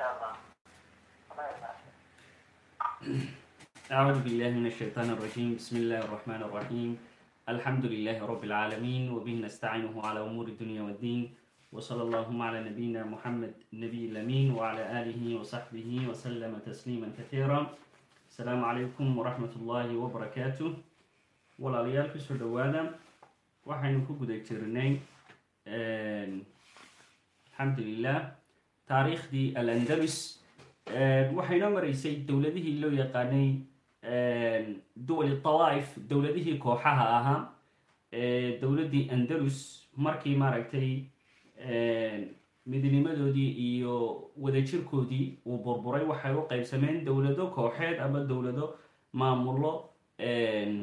insha allah أعوذ بالله من الشيطان الرجيم بسم الله الرحمن الرحيم الحمد لله رب العالمين وبه نستعينه على أمور الدنيا والدين وصلى اللهم على نبينا محمد النبي الأمين وعلى آله وصحبه وسلم تسليما كثيرا السلام عليكم ورحمة الله وبركاته walaalyaal kusoo dhawaada waxaynu ku guda jirnay alxamdulilah taariikhdii alandalus waxaynoo maraysay dowladihii loo yaqaanay duwali tawaa'if dowladihii kooxaha ahaa dowladdii andalus. Markii maaragtay midnimadoodii iyo wadajirkoodii uu burburay waxay u qaybsameen dowlado kooxeed ama dowlado maamullo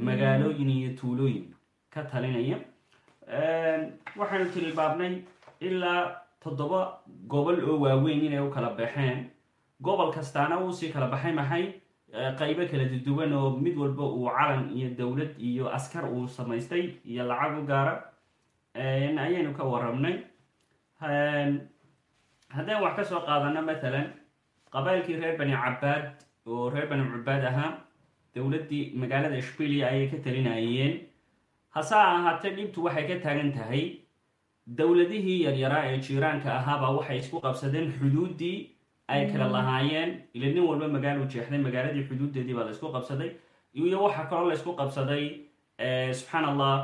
magaalooyin iyo tuulooyin ka talinaya. Waxaynu tilmaabnay ilaa toddoba gobol oo waaweyn inay u kala baxeen. Gobol kastaana uu sii kala baxay maxay qaybo kala duwan oo mid walba uu calan iyo dowlad iyo askar uu samaystay iyo lacag u gaara. Ayaynu ka warramnay. Haddaan wax ka soo qaadano matalan qabailkii reer bani cabaad oo reer bani cabaad ahaa dowladdii magaalada ishbilia ayay ka talinayeen hase ahaatee dhibtu waxay ka taagan tahay dowladihii yaryaraa ee jiiraanka ahaabaa waxay isku qabsadeen xuduuddii ay kala lahaayeen. Ila nin walba magaalu jeexday magaaladii xuduuddeedii baa la isku qabsaday. Iyo waxaa kaloo la isku qabsaday subxaan allah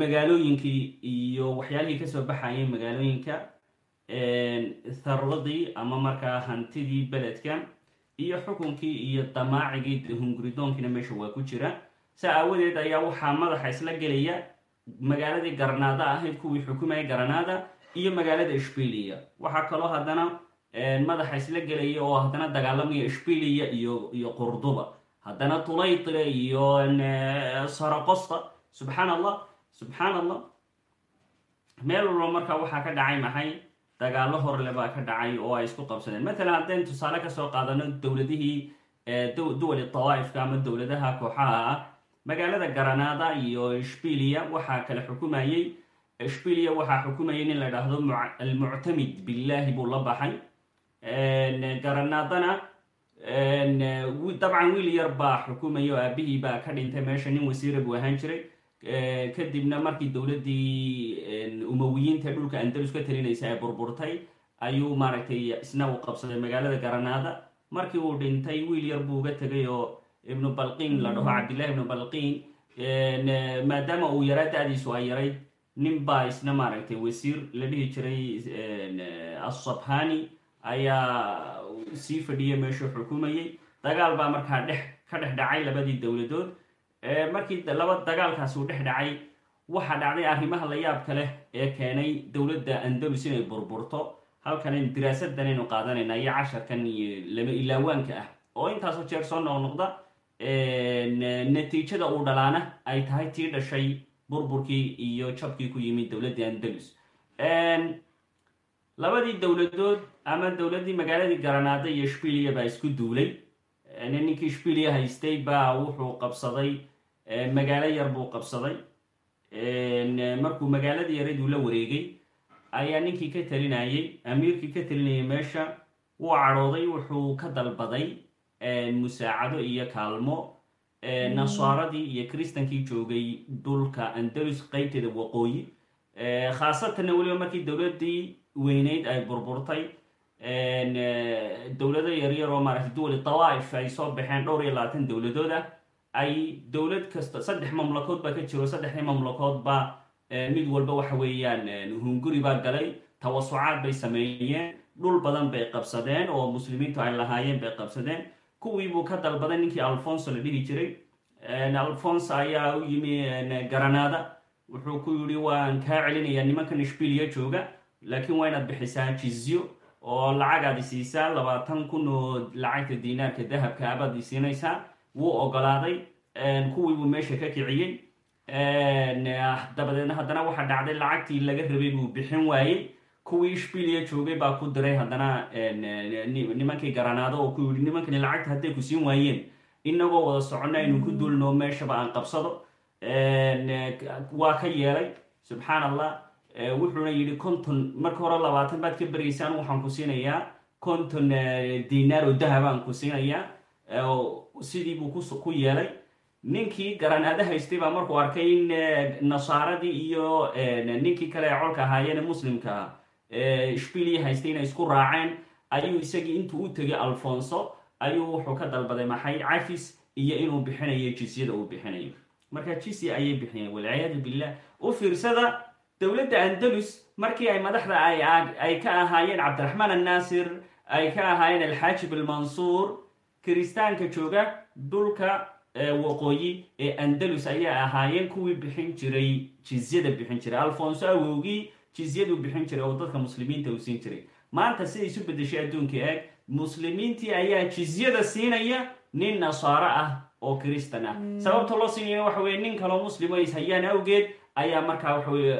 magaalooyinkii iyo waxyaalihii ka soo baxayay magaalooyinka tharwadii ama markaa hantidii beledka iyo xukunkii iyo damaacigii hunguridoonkiina meesha waa ku jira. Saa aawadeed ayaa waxaa madaxa isla gelaya magaaladii garanaada ahayd kuwii xukumayay garanaada iyo magaalada ishbilia waxaa kaloo haddana madaxa isla gelaya oo haddana dagaalamaya ishbilia iyo qurduba. Haddana tulaytile iyo sarakosta subxaan allah subxaan allah meel walba markaa waxaa ka dhacay maxay? Dagaalo horle baa ka dhacay oo ay isku qabsadeen. Matalan haddaynu tusaale ka soo qaadano dowladihii duwali tawaa'ifka ama dowladaha kooxaha ah magaalada garanaada iyo ishbilia waxaa kala xukumayey ishbilia waxaa xukumayay nin la idhaahdo almuctamid billahi buu la baxay. Garanaadana dabcan wiil yar baa xukumaya oo aabihii baa ka dhintay meesha nin wasiira buu ahaan jiray. Kadibna markii dowladdii umawiyiinta dhulka andalus ka talinaysa ay burburtay ayuu maaragtay isna uu qabsaday magaalada garanaada markii uu dhintay wiil yar buu uga tegay oo ibnu balqiin la dhaho cabdillahi ibnu balqiin maadaama uu yaraa da-diisu ay yarayd nin baa isna maaragtay wasiir la dhihi jiray assabhani ayaa sii fadhiya meeshuu xukumayay. Dagaal baa markaa dhex ka dhex dhacay labadii dowladood markii laba dagaalkaasi uu dhex dhacay waxaa dhacday arrimaha la yaabka leh ee keenay dowladda andalus inay burburto. Halkan diraasadan aynu qaadanayna iyo casharkan iyo lama ilaawaanka ah. Oo intaasoo jeer soo noqnoqda natiijada uu dhalaana ay tahay tii dhashay burburkii iyo jabkii ku yimid dowladdii andalus labadii dowladood ama dowladdii magaaladii garanaada iyo ishbilia baa isku duulay ninkii ishbilia haystay baa wuxuu qabsaday magaalo yar buu qabsaday markuu magaaladii yaraduu la wareegay ayaa ninkii ka talinayay amiirkii ka talinayay meesha wuu cadhooday wuxuu ka dalbaday musaacado iyo kaalmo. Nasaaradii iyo kristankii joogay dhulka andalus qeybteeda waqooyi. Khaasatanna weliba markii dowladdii weyneyd ay burburtay dowlado yaryar oo maaragtay duwali tawaa'if ay soo baxeen dhowr iyo labaatan dowladood ah ay dowlad kasta saddex mamlakood baa ka jiro saddexdii mamlakood baa mid walba waxa weeyaan hunguri baa galay. Tawasucaad bay sameeyeen. Dhul badan bay qabsadeen oo muslimiintu ay lahaayeen bay qabsadeen kuwii buu ka dalbaday ninkii alfonso la dhihi jiray. Alfonso ayaa u yimi garanaada. Wuxuu ku yidhi waan kaa celinayaa nimankan ishbilia jooga laakiin waa inaad bixisaa jizyo oo lacagaad isiisaa labaatan kun oo lacagta diinaarka dahabka abaad isiinaysaa wuu ogolaaday kuwii buu meesha ka kiciyey. Dabadeedna haddana waxaa dhacday lacagtii laga rabay buu bixin waayey kuwii ishbilia joogay baa ku diray haddana nimankii garanaado oo ku yidhi nimankani lacagta hadday ku siin waayeen inagoo wada soconno aynu ku duulno meeshaba aan qabsado. Waa ka yeelay subxaan allah wuxuuna yidhi konton marka hore labaatan baad ka beraysaan waxaan ku siinayaa. Konton dinaar oo dahabaan ku siinayaa. Sidii buu ku yeelay. Ninkii garanaado haystay baa markuu arkay in nasaaradii iyo ninkii kale ee colka ahaayeen muslimka ah shbiliya haystay inay isku raaceen. Ayuu isagii intuu u tegay alfonso ayuu wuxuu ka dalbaday maxay cafis iyo inuu bixinayo jisyada uu bixinayo. Marka jisya ayay bixiyeen walciyaadu billah. U fiirsada dowladda andalus markii ay madaxda ay ka ahaayeen cabdiraxmaan annaasir ay ka ahaayeen alxaajib almansuur kiristaanka jooga dhulka waqooyi ee andalus ayaa ahaayeen kuwii bixin jiray jizyada bixin jiray. Alfonso awowgii jizyadu bixin jiray oo dadka muslimiinta uu siin jiray. Maanta siday isu bedeshay adduunka eeg muslimiintii ayaa jizyada siinaya nin nasaaro ah oo kristan ah. Sababta loo siinaya waxa weye nin kaloo muslimo is hayaan awgeed ayaa markaa waxaweye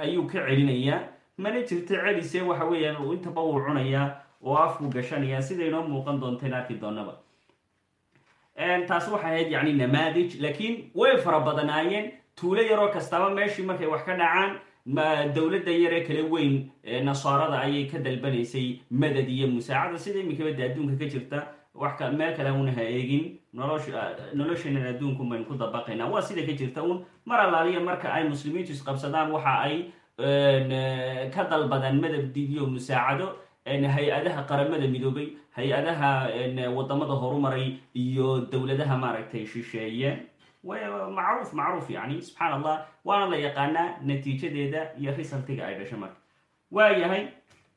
ayuu ka celinayaa mana jirto celise waxa weeyaan intaba uu cunayaa oo afku gashanaya sida inoo muuqan doonteen arki doonaba taas waxay ahayd yani namaadij laakiin way fara badanaayeen. Tuulo yaroo kastaba meeshii markay wax ka dhacaan dowladda yaree kala weyn nasaarada ayay ka dalbanaysay madad iyo musaacada sida iminkaba de adduunka ka jirta wax meel kale una ha eegin. Nolosheenan adduunku baynu ku dabaqaynaa. Waa sida ka jirta un mar allaaliya marka ay muslimiintu isqabsadaan waxa ay ka dalbadaan madad iyo musaacado hay'adaha qaramada midoobay hay'adaha waddamada horumaray iyo dowladaha maaragtay shisheeye macruuf macruuf yani subxaan allah waana la yaqaanaa natiijadeeda iyo risaltiga ay dhasho marka waayahay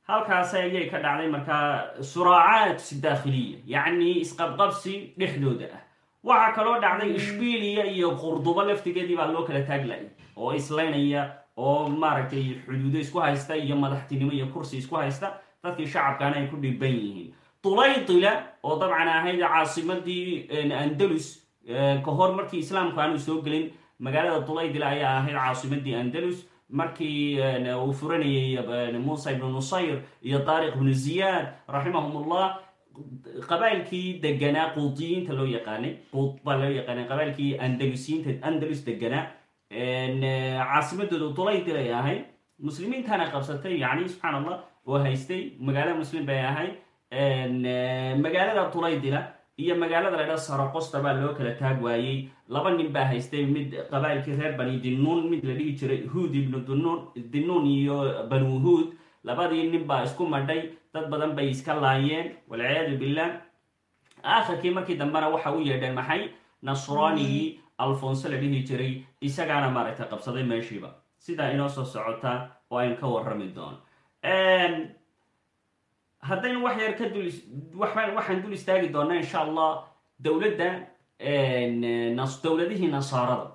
halkaas ayay ka dhacday markaa suraacaat daakhiliya yacni isqabqabsi dhexdooda ah waxaa kaloo dhacday ishbiliya iyo qurdubo laftigeedii baa loo kala taaglayay oo islaynaya oo maaragtay xuduudo isku haysta iyo madaxtinimo iyo kursi isku haysta dadkii shacabkaana ay ku dhiban yihiin tulaytila oo dabcan ahayd caasimadii andalus ka hor markii islaamku aanu soo gelin magaalada tulaytila ayaa ahayd caasimadii andalus. Markii uu furanayay muusa ibnu nusayr iyo taariq ibnu ziyaad raximahum ullah qabailkii deganaa quudiyiinta loo yaqaanay quud loo yaqaanay qabailkii andalusiyiinta andalus deganaa caasimadooda tulaytil ay ahayd. Muslimiintana qabsatay yani subxaan allah haystay. Magaalo muslim bay ahayd. Magaalada tulaydila iyo magaalada la dha sarakosta baa loo kala taag waayey laba nin baa haystay mid qabailkii reer bani dinuun mid la dhihi jiray huud ibnu dinuun iyo banu huud. Labadii nin baa isku madhay dad badan bay iska laayeen. Walciyaadu billah. Aakhirkii markii dambena waxa u yeedheen maxay? Nasraanigii alfonso la dhihi jiray. Isagaana maaragtay qabsaday meeshiiba. Sidaa inoo soo socota oo aynu ka warrami doono haddaynu wax yar ka dul waxaan dul istaagi doonaa insha allah dowladda dowladihii nasaarada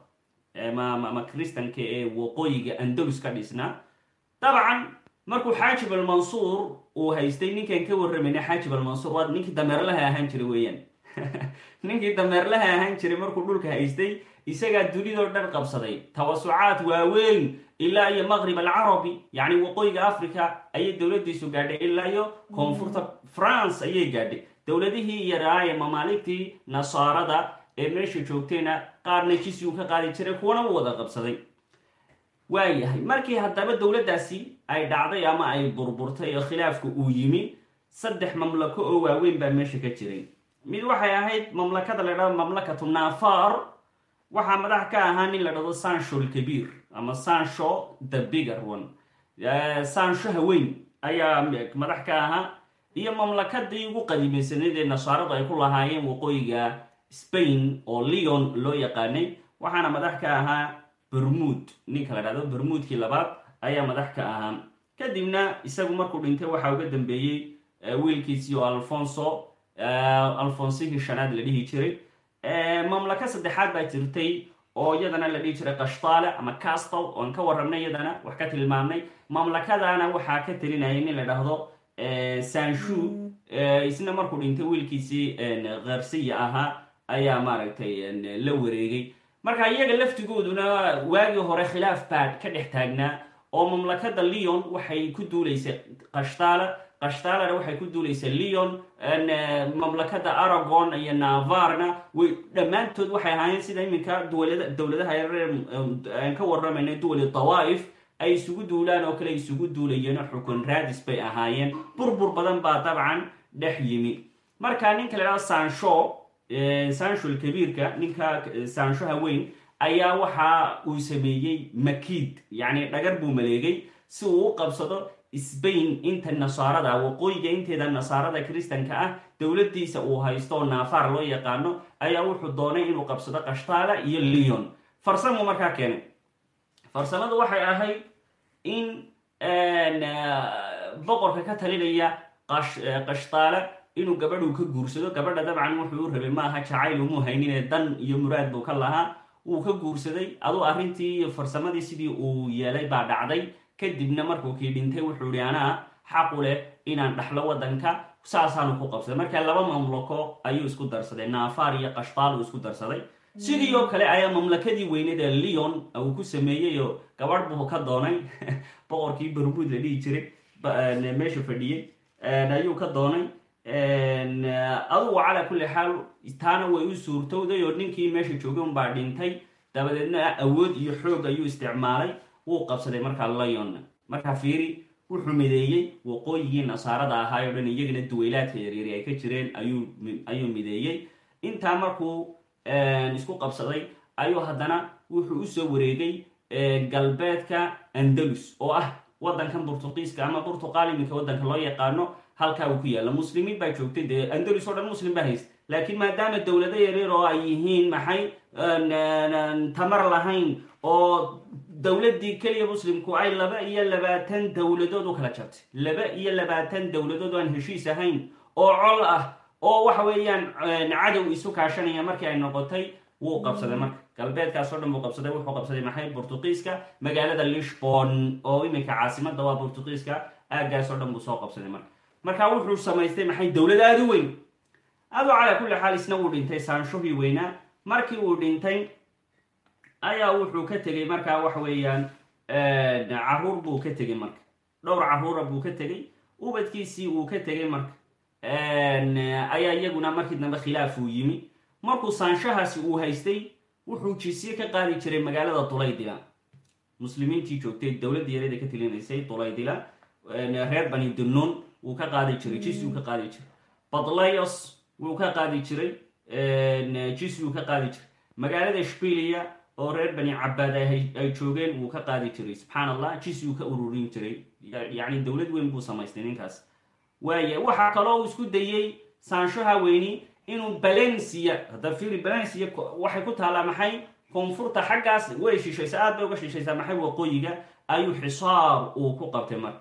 ama kristanka ee waqooyiga andalus ka dhisnaa dabcan markuu xaajib almansuur uu haystay ninkan ka warramayna xaajib almansuur waa ninkii dameerlaha ahaan jiray weeyaan ninkii dameerlaha ahaan jiray markuu dhulka haystay isagaa dunidoo dhan qabsaday. Tawasucaad waaweyn ilaa iyo maqrib alcarabi yacni waqooyiga africa ayay dowladdiisu gaadhay ilaa iyo koonfurta france ayay gaadhay. Dowladihii yaraa ee mamaaligtii nasaarada ee meesha joogtayna qaarna jisyu ka qaadi jiray kuwana u wada qabsaday. Waayahay markii haddaba dowladdaasi ay dhacday ama ay burburtay oo khilaafku uu yimi saddex mamlako oo waaweyn baa meesha ka jiray mid waxay ahayd mamlakada la dhahdo mamlakatu nafar. Waxaa madax ka ahaa nin la dhahdo sancho lkabiir ama sancho the bigger one. Sancho haweyn ayaa madax ka ahaa iyo mamlakadii ugu qadiimaysanayd ee nasaaradu ay ku lahaayeen waqooyiga spain oo leon loo yaqaanay. Waxaana madax ka ahaa bermuud ninka la dhahdo bermuudkii labaad ayaa madax ka ahaa. Kadibna isagu markuu dhintay waxaa uga dambeeyey wiilkiisii oo alfonso alfonsihii shanaad la dhihi jiray. Mamlaka saddexaad baa jirtay oo iyadana la dhihi jiray kashtaale ama castle oan ka warramnay iyadana wax ka tilmaamnay. Mamlakadana waxaa ka telinayay nin la dhahdo sanshu isna markuu dhintay wiilkiisii kharsiya ahaa ayaa maaragtay la wareegay. Marka iyaga laftigooduna waagii hore khilaaf baa ka dhex taagnaa oo mamlakada leon waxay ku duulaysay kashtaale kashtaalana waxay ku duulaysay leon mamlakada aragon iyo navarna way dhammaantood waxay ahaayeen sida iminka dowladaha yareer aan ka warramayna duwali dawaa'if ay isugu duulaan oo kale isugu duulayeen xukun raadis bay ahaayeen. Burbur badan baa dabcan dhex yimi. Marka ninka la idhahdo sansho sanshol kabiirka ninka sanshoha weyn ayaa waxa uu sameeyey makiid yacni dhagar buu maleegay si uu u qabsado sbain inta nasaarada waqooyiga inteeda nasaarada kristanka ah dowladiisa uu haysto oo naafaar loo yaqaano ayaa wuxuu doonay inuu qabsado kashtaala iyo leon farsamuu markaa keenay. Farsamadu waxay ahayd in boqorka ka talinaya qashtaala inuu gabadhuu ka guursado. Gabadha dabcan wuxuu u rabay maaha jacayl umuu hayninee dan iyo muraad buu ka lahaa. Wuu ka guursaday. Aduu arrintii iyo farsamadii sidii uu yeelay baa dhacday kadibna markuu kii dhintay wuxuu ihi anaa xaqu leh inaan dhaxlo waddanka saasaanu ku qabsaday. Marka laba mamlako ayuu isku darsaday. Naafaar iyo kashtaal uu isku darsaday. Sidii oo kale ayaa mamlakadii weyneed ee leon uu ku sameeyey oo gabadh buu ka doonay. Boqorkii bermuud la dhihi jiray meesha fadhiyey ayuu ka doonay. Adugu calaa kulli xaal taana way u suurtowday oo ninkii meesha joogay unbaa dhintay. Dabadeedna awood iyo xoog ayuu isticmaalay wuu qabsaday markaa leon markaa fiiri wuxuu mideeyey waqooyigii nasaarada ahaay o dhan iyagana duweylaadka yaryari ay ka jireen ayuu mideeyey. Intaa markuu isku qabsaday ayuu haddana wuxuu u soo wareegay galbeedka andalus oo ah waddankan burtuqiiska ama burtuqaal iminka waddanka loo yaqaano halkaa uu ku yaalla. Muslimiin baa joogtay dee andalus oo dhan muslim baa haysta laakiin maadaama dowlado yaryar oo ay yihiin maxay tamar lahayn oo dowladdii keliya muslimku ay laba iyo labaatan dowladood u kala jabtay. Laba iyo labaatan dowladood oo aan heshiis ahayn oo col ah oo waxa weeyaan cadow isu kaashanaya markii ay noqotay wuu qabsaday marka. Galbeedkaas oo dhan buu qabsaday wuxuu qabsaday maxay? Burtuqiiska magaalada lishbon oo iminka caasimada waa burtuqiiska. Aagaas oo dhan buu soo qabsaday marka. Marka wuxuu samaystay maxay? Dowlad aada u weyn. Adoo calaa kulli xaal isna wuu dhintay saanshuhii weynaa. Markii uu dhintay ayaa wuxuu ka tegey markaa waxa weeyaan carruur buu ka tegey marka. Dhowr caruura buu ka tegey ubadkiisii uu ka tegey marka. Ayaa iyaguna markii dambe khilaaf uu yimi. Markuu saanshahaasi uu haystay wuxuu jisye ka qaadi jiray magaalada dulaydila muslimiintii joogtay dowladda yarada ka tilinaysay dulaydila reer bani dunuun wuu ka qaadi jiray jis wuu ka qaadi jiray. Badlayos wuu ka qaadi jiray jis wuu ka qaadi jiray. Magaalada shbiliya oo reer bani cabaad ay joogeen wuu ka qaadi jiray. Subxaan allah jis wuu ka ururin jiray. Yacni dowlad weyn buu samaystay ninkaas. Waaya waxaa kaloo isku dayey saanshaha weyni inuu balencia hadda firi balencia waxay ku taallaa maxay? Koonfurta xaggaas way shishaysaa aad bay uga shishaysaa maxay waqooyiga? Ayuu xisaar uu ku qabtay marka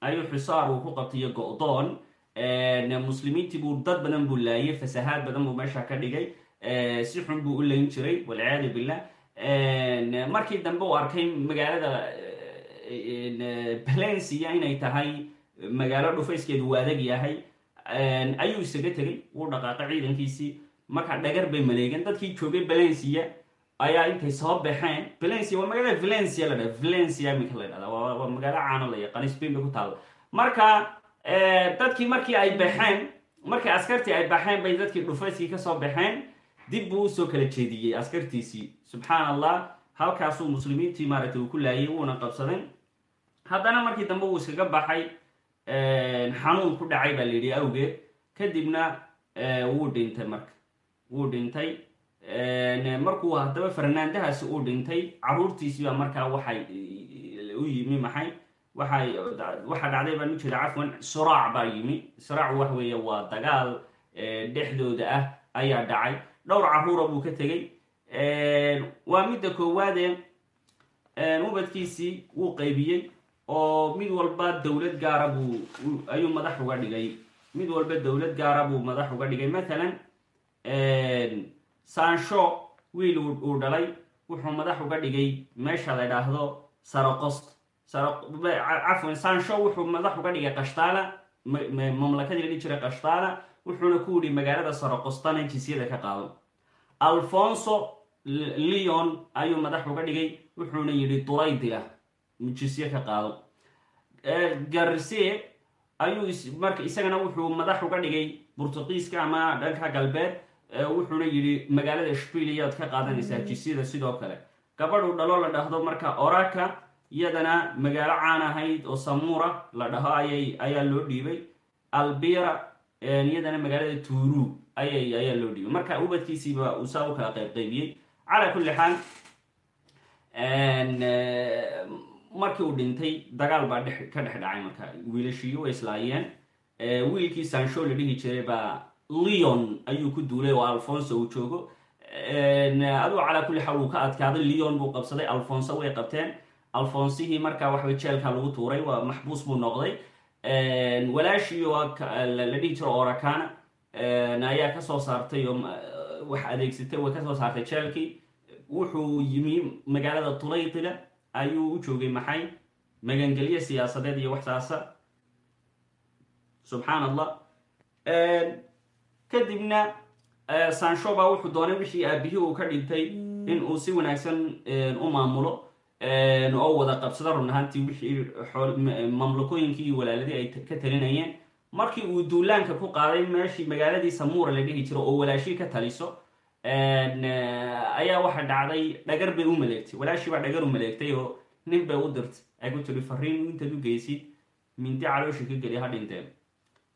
ayuu xisaar uu ku qabtay iyo go-doon. Buu dad badan buu laayay fasahaad badan buu meesha ka dhigay. Si xun buu u layn jiray walciyaadu billah markii dambe uu arkay magaalada balencia inay tahay magaalo dhufayskeedu uu adag yahay ayuu isaga tegay wuu dhaqaaqay ciidankiisii. Markaa dhagar bay maleegeen dadkii joogay valencia ayaa intay soo baxeen. Valencia waa magaalada valencia la dhaha valencia iminka la dhahda waa magaalo caano la yaqaan spain bay ku taalla marka dadkii markii ay baxeen markii askartii ay baxeen bay dadkii dhufayskii ka soo baxeen dib buu u soo kala jeediyey askartiisii. Subxaan allah halkaasuu muslimiintii maaragtay uu ku laayay wuuna qabsaday. Haddana markii dambe uu iskaga baxay xanuun ku dhacay baa la yidhi awgeed kadibna wuu dhintay marka. Wuu dhintay markuu haddaba farnaandahaasi uu dhintay caruurtiisii markaa waxay u yimi maxay? Waxay waxaa dhacday baan u jeeda cafwan suraac baa yimi. Suraac wax weeye waa dagaal dhexdooda ah ayaa dhacay dhowr caruura buu ka tegey. Waa midda koowaade ubadkiisii wuu qaybiyey oo mid walba dowlad gaara buu ayuu madax uga dhigay. Mid walba dowlad gaara buu madax uga dhigay. Mathalan sansho wiil uu dhalay wuxuu madax uga dhigay meesha la idhaahdo sarakost cafwan sansho wuxuu madax uga dhigay kashtaala mamlakadii la jiray kashtaala wuxuuna ku yidhi magaalada sarakostana jisyada ka qaado. Alfonso leon ayuu madax uga dhigay wuxuuna yidhi dulaydila jisye ka qaado. Garse ayuu marka isagana wuxuu madax uga dhigay burtuqiiska ama dhanka galbeed wuxuuna yidhi magaalada shbiliyaad ka qaadanaysaa jisyada sidoo kale. Gabadhu dhalo la dhahdo marka oraka iyadana magaalo caan ahayd oo samuura la dhaho ayaa loo dhiibay. Albira iyadana magaalada tuuru ayaa loo dhiibay marka ubadkiisiiba uu saa u kala qayb qaybiyey calaa kulli xaal markii uu dhintay dagaal baa ka dhex dhacay marka. Wiilashiiyo way islaayeen. Wiilkii sansho la dhihi jiray baa leon ayuu ku duulay oo alfonso uu joogo. Aduu calaa kulli xaal uu ka adkaaday. Leon buu qabsaday. Alfonso way qabteen. Alfonsihii markaa waxaway jeelka lagu tuuray waa maxbuus buu noqday walaashii la dhihi jiro orakana ayaa ka soo saartay oo wax adeegsatay way ka soo saartay jeelkii wuxuu yimi magaalada tulaytila ayuu u joogay maxay? Magangelyo siyaasadeed iyo waxsaasa subxaan allah kadibna sansho baa wuxuu doonay wixii aabihii uu ka dhintay in uu si wanaagsan u maamulo oo wada qabsada run ahaantii wixii mamlakooyinkii walaaladii ay ka talinayeen. Markii uu duulaanka ku qaaday meeshii magaaladii samuura la dhihi jiro oo walaashii ka taliso ayaa waxa dhacday dhagar bay u maleegtay. Walaashii baa dhagar u maleegtay oo nin bay u dirtay ay ku tiri fariin intaad u geysid. Mindi calooshi ka geli ha dhinteen.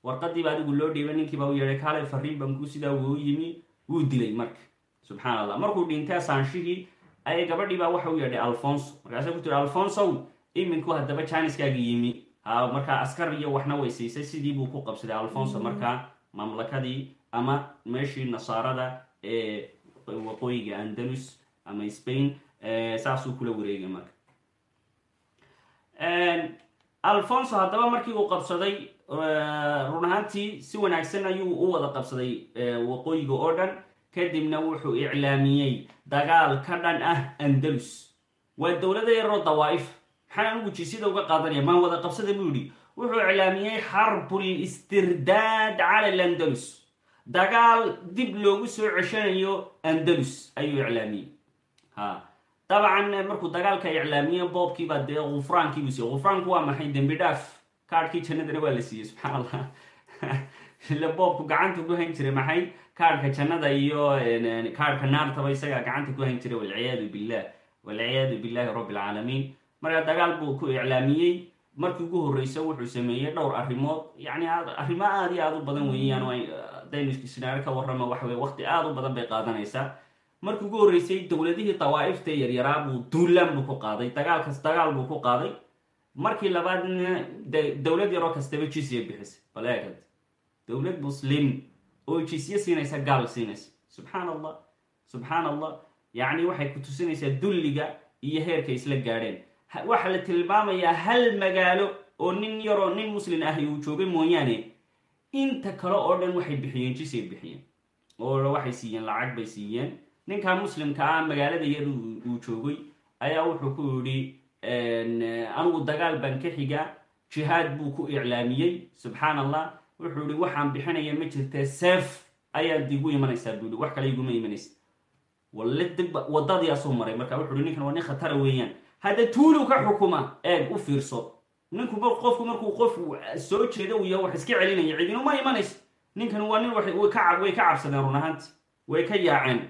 Warqadiiba adigu loo dhiibay ninkiiba u yeedhay kaalay fariin bankuu sidaa wuu yimi. Wuu dilay marka subxaan allah markuu dhintay saanshihii ayay gabadhiibaa waxa u yeedhay alfonso. Markaasay ku tiri alfonsow iminku haddaba jiniskaagi yimi. Ha markaa askar iyo waxna way siisay sidii buu ku qabsaday alfonso markaa mamlakadii ama meeshii nasaarada ee waqooyiga andalus ama spain saasuu kula wareegay marka. Alfonso haddaba markii uu qabsaday run ahaantii si wanaagsan ayuu u wada qabsaday waqooyiga oo dhan kadibna wuxuu iclaamiyey dagaal ka dhan ah andalus. Waa dowladda yaroo dawaa'if. Maxaan anigu jisyada uga qaadanaya? Maan wada qabsada buu yidhi. Wuxuu iclaamiyey xarbul istirdaad cala alandalus dagaal dib loogu soo ceshanayo andalus ayuu iclaamiyey. Ha. Dabcan markuu dagaalka iclaamiyey boobkiibaa dee khufraankiibuu siiyey. Khufraanku waa maxay? Dembi dhaaf. Kaadhkii jannadana waa la siiyey subxaan allah ile boobku gacanta ku hayn jiray maxay? Kaadhka jannada iyo kaadhka naartaba isagaa gacanta ku hayn jiray walciyaadu billah walciyaadu billahi rabbi alcaalamiin marka dagaal buu ku iclaamiyey. Markii ugu horreysa wuxuu sameeyey dhowr arrimood. Yani arrimo aada iyo aada u badan weeyaan hadaynu sinaaro ka warrama waxawey waqti aada u badan bay qaadanaysaa. Markii ugu horreysay dowladihii dawaa'ifta yaryaraa buu duulaan buu ku qaaday. Dagaalkas dagaal buu ku qaaday. Markii labaadna dowlad yaroo kastaba jisya bixisay. Bal eegad dowlad muslim oo jisye siinaysa gaal siinaysa subxaan allah subxaan allah yacni waxay ku tusinaysaa dulliga iyo heerkay isla gaadheen waxaa la tilmaamayaa hal magaalo oo nin yaroo nin muslin ahi uu joogay mooyaane inta kale oo dhan waxay bixiyeen jisay bixiyeen oo waxay siiyeen lacag bay siiyeen ninkaa muslimka ah magaalada yar uu joogay ayaa wuxuu ku yidhi anigu dagaal baan ka xigaa jihaad buu ku iclaamiyey subxaan allah wuxuu yihi waxaan bixinaya ma jirtee seef ayaad igu imanaysaa buu wax kale iguma imanaysa. Walle dib wadadii asuu maray. Marka wuxu uhi ninkan waa nin khatara weeyaan. Hadda tuulu ka xukuma eeg u fiirso. Ninku qofku markuu qof soo jeeda uu yahay wax iska celinaya cidinuma imanayso. Ninkan waa nin way ka cabsadeen run ahaanti way ka yaaceen.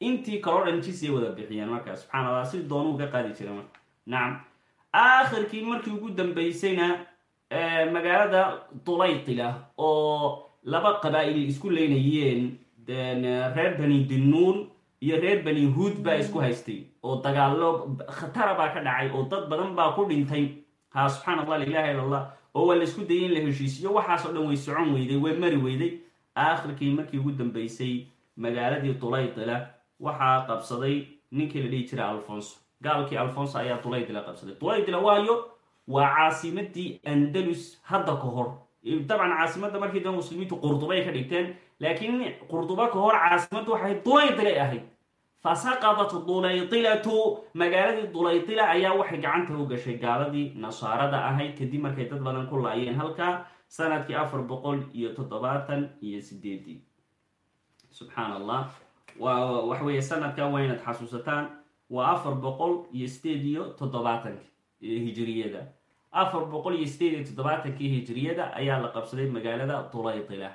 Intii kaloo dhan jisay wada bixiyeen marka subxaan allah si doonuu ka qaadi jira marka. Nacam aakhirkii markii ugu dambaysayna magaalada dulaytila oo laba qabaa'il isku leynayeen reer bani dinuun iyo reer bani huud baa isku haystay oo dagaallo khatara baa ka dhacay oo dad badan baa ku dhintay. Ha subxaan allah lailaha illa allah oo waa la isku dayay in la heshiisiyo waxaasoo dhan way socon weyday way mari weyday. Aakhirkii markii ugu dambaysay magaaladii dulaytila waxaa qabsaday ninkii la dhihi jiray alfonso. Gaalkii alfonso ayaa dulaytila qabsaday. Dulaytila waayo waa caasimadii andalus hadda ka hor. Dabcan caasimadda markii dambe muslimiintu qurdubay ka dhigteen laakiin qurduba ka hor caasimaddu waxay dulaytilay ahayd. Fasaqadat dulaytilatu magaaladii dulaytila ayaa waxay gacanta u gashay gaaladii nasaarada ahayd kadib markay dad badan ku laayeen halkaa sannadkii afar boqol iyo toddobaatan iyo sideedii subxaan allah waxa weeye sanadkan waa inaad xasuusataan waa afar boqol iyo sideed iyo toddobaatanka hijiriyada afar boqol iyo sideed iyo toddobaatankii hijiriyada ayaa la qabsaday magaalada dulaytila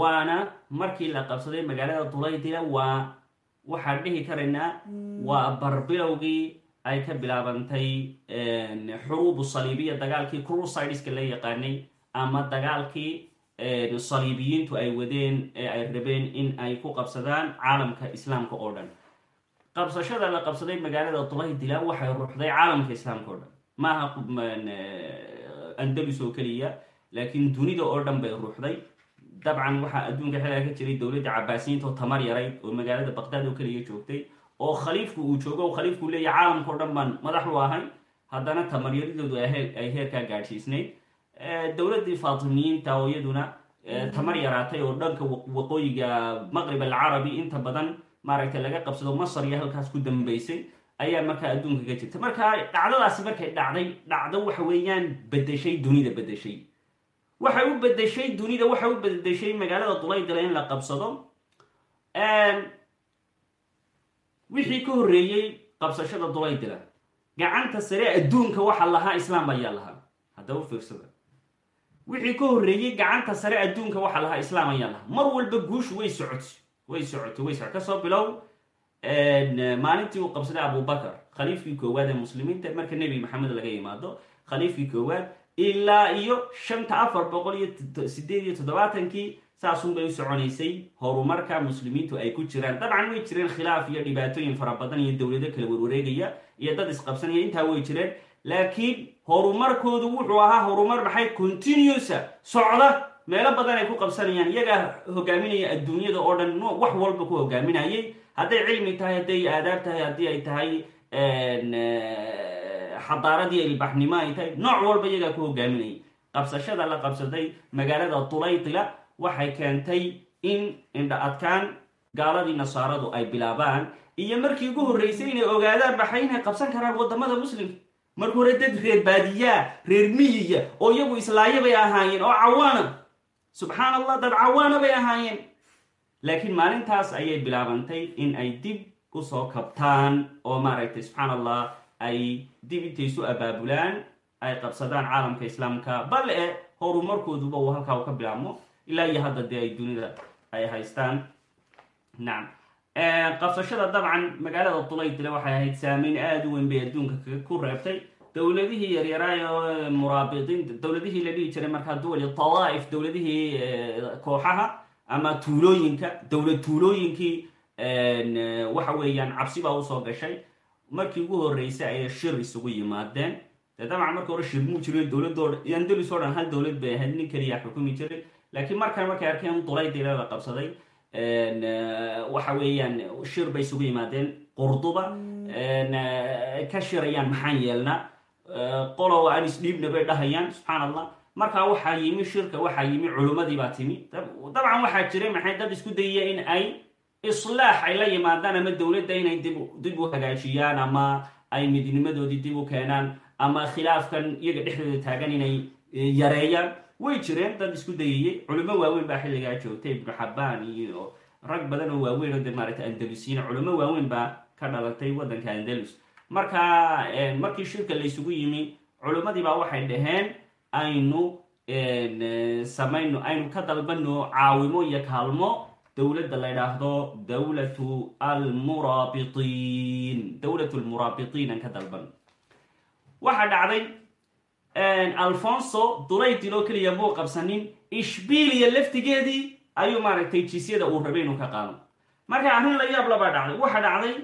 waana markii la qabsaday magaalada dulaytila waa waxaan dhihi karaynaa waa barbilowgii ay ka bilaabantay xuruubu saliibiya dagaalkii crusideska la yaqaanay ama dagaalkii saliibiyiintu ay wadeen ee ay rabeen in ay ku qabsadaan caalamka islaamka oo dhan. Qabsashada la qabsaday magaalada dulaydila waxay ruuxday caalamka islaamka oo dhan maaha andalus oo keliya laakiin dunida oo dhan bay ruuxday dabcan waxaa adduunka xilaa ka jiray dowladda cabaasiyiinta oo tamar yarayd oo magaalada baqdaad oo keliya joogtay oo khaliifku uu joogo o khaliifku leeya caalamka o dhan baan madax u ahay haddana tamaryadoodu ay heerkaa gaadhsiisnayd dowladdii faatimiyiinta oo iyaduna tamar yaraatay oo dhanka waqooyiga maqrib alcarabi inta badan maaragtay laga qabsado masar iyo halkaas ku dambaysay ayaa markaa adduunka ka jirta. Markaa dhacdadaasi markay dhacday dhacdo waxa weeyaan bedeshay dunida bedeshay waxay u bedeshay dunida waxay u bedeshay magaalada dulaydila in la qabsado. Wixii ka horreeyey qabsashada dulaydila gacanta sare adduunka waxa lahaa islaam ayaa lahaa. Haddaba u fiirsada. Wixii ka horreeyey gacanta sare adduunka waxa lahaa islaam ayaa lahaa. Mar walba guushu way socotay way socotay way socotay. Kasoo bilow maalintii uu qabsaday abubakar khaliifkii koowaad ee muslimiinta marka nebi maxamed laga yimaado khaliifkii koowaad ilaa iyo shanta afar boqol iyo sideed iyo toddobaatankii saasunbay u soconaysay horumarka muslimiintu ay ku jiraan. Dabcan way jireen khilaaf iyo dhibaatooyin fara badan iyo dowlado kala warwareegaya iyo dad isqabsanaya intaa way jireen. Laakiin horumarkoodu wuxuu ahaa horumar maxay continuusa socda meelo badan ay ku qabsanayaan iyagaa hogaaminaya adduunyada oo dhan wax walba ku hogaaminayay hadday cilmi tahay hadday aadaab tahay haddii ay tahay xadaaradii ilbaxnimo ay tahay nooc walba iyagaa ku hogaaminayay qabsashada la qabsaday magaalada dulaytila waxay keentay in indha adkaan gaaladii nasaaradu ay bilaabaan. Iyo markii ugu horreysay inay ogaadaan baxay inay qabsan karaan waddamada muslimka. Marka hore dad reer baadiyaa reer miyiya oo iyagu islaayo bay ahaayeen oo cawaana subxaan allah dad cawaana bay ahaayeen laakiin maalintaas ayay bilaabantay in ay dib u soo kabtaan oo maaragtay subxaan allah ay dib intay isu abaabulaan ay qabsadaan caalamka islaamka. Bal e horumarkooduba uu halkaa ka bilaabmo ilaa iyo hadda dee ay dunida ay haystaan. Nacam qabsashada dabcan magaalada dulaydile waxay ahayd saameyn aada u weyn bay adduunka ku reebtay. Dowladihii yaryaraayo muraabitiin dowladihii la dhihi jiray markaa duwali tawaa'if dowladihii kooxaha ama tuulooyinka dowlad tuulooyinkii waxa weeyaan cabsi baa u soo gashay. Markii ugu horreysay ayay shir isugu yimaadeen. Dee dabcan marka hore shir muu jiray dowladoo andalus oo dhan hal dowlad bay ahayd nin keliya xukumi jiray laakiin markan markay arkeen dulaydila la qabsaday waxa weeyaan shir bay isugu yimaadeen. Qurduba ka shirayaan maxaan yeelnaa? Qolow aan isdhiibna bay dhahayaan subxaan allah markaa waxaa yimi shirka waxaa yimi culummadii baa timi. Dabcan waxaa jiray maxay dad isku dayaya in ay islaax ay la yimaadaan ama dowladda inay dib dib u hagaajiyaan ama ay midnimadoodii dib u keenaan ama khilaafkan iyaga dhexdooda taagan inay yareeyaan. Way jireen dad isku dayayey culimo waaweyn baa xilligaa joogtay ibnu xabbaan iyo rag badan oo waaweyn oo de maaragtay andalusiyiin culimo waaweyn baa ka dhalatay waddanka andalus. Marka markii shirka laysugu yimi culimmadii baa waxay dhaheen aynu samayno aynu ka dalbano caawimo iyo kaalmo dowladda la ydhaahdo dowlatu almuraabitiin. Dowlatu lmuraabitiin aan ka dalbano waxaa dhacday alfonso dulaydiloo keliya muu qabsanin ishbiiliya laftigeedii ayuu maaragtay jisyada uu rabay ka qaado. Marka arrin la yaab labaa dhacday. Waxa dhacday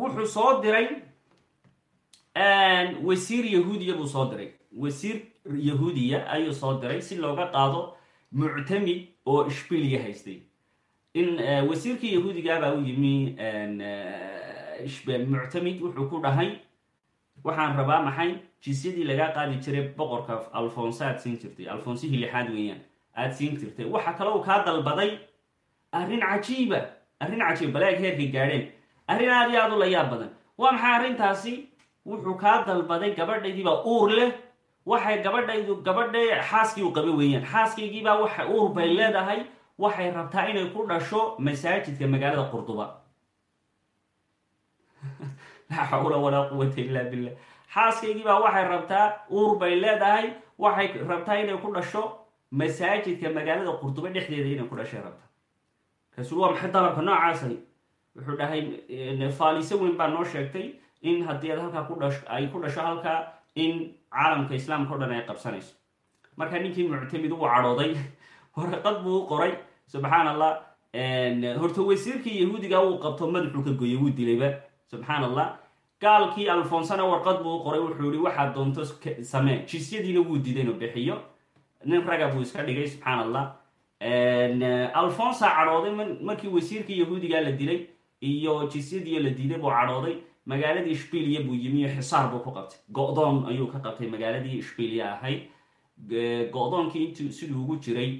wuxuu soo diray wasiir yahuudiya buu soo diray. Wasiir yahuudiya ayuu soo diray si looga qaado muctamid oo ishbiiliya haystay. In wasiirkii yahuudigaabaa u yimi muctamid wuxuu ku dhahay waxaan rabaa maxay? Jisyadii lagaa qaadi jiray boqorka alfonso aad siin jirtay alfonsihii lixaad weeyaan aada siin jirtay. Waxa kale uu kaa dalbaday arrin cajiiba arrin cajiiba balaag heerkay gaadheen. Arrin aad iyo aad u la yaab badan. Waa maxay arrintaasi? Wuxuu kaa dalbaday gabadhaydiibaa uur leh waxay gabadhaydu gabadha xaaskii u qaba weeyaan xaaskaygiibaa waxa uur bay leedahay waxay rabtaa inay ku dhasho masaajidka magaalada qurduba laa xawla walaa quwata illa billah. Xaaskaygiibaa waxay rabtaa uur bay leedahay waxay rabtaa inay ku dhasho masaajidka magaalada qurduba dhexdeeda inay ku dhashay rabtaa rasuul waa maxay dalabka noocaasay? Wuxuu dhahay faaliso weyn baa noo sheegtay in haddii aad halkaa ku dhash ay ku dhasho halkaa in caalamka islaamka o dhan ay qabsanayso. Marka ninkii muctamid uu cadhooday warqad buu u qoray subxaan allah horta wasiirkii yahuudiga uu qabto madaxuu ka goyay wuu dilayba subxaan allah gaalkii alfonsana warqad buu u qoray wuxuu yihi waxaad doonto samee jisyadiina wuu diiday inuu bixiyo. Nin raga buu iska dhigay subxaan allah alfonsa cadhooday markii wasiirkii yahuudiga la dilay iyo jisyadiiyo la diiday buu cadhooday magaaladii ishbiliya buu yimi iyo xisaar buu ku qabtay. Go-doon ayuu ka qabtay magaaladii ishbiliya ahayd go-doonkii int siduu ugu jiray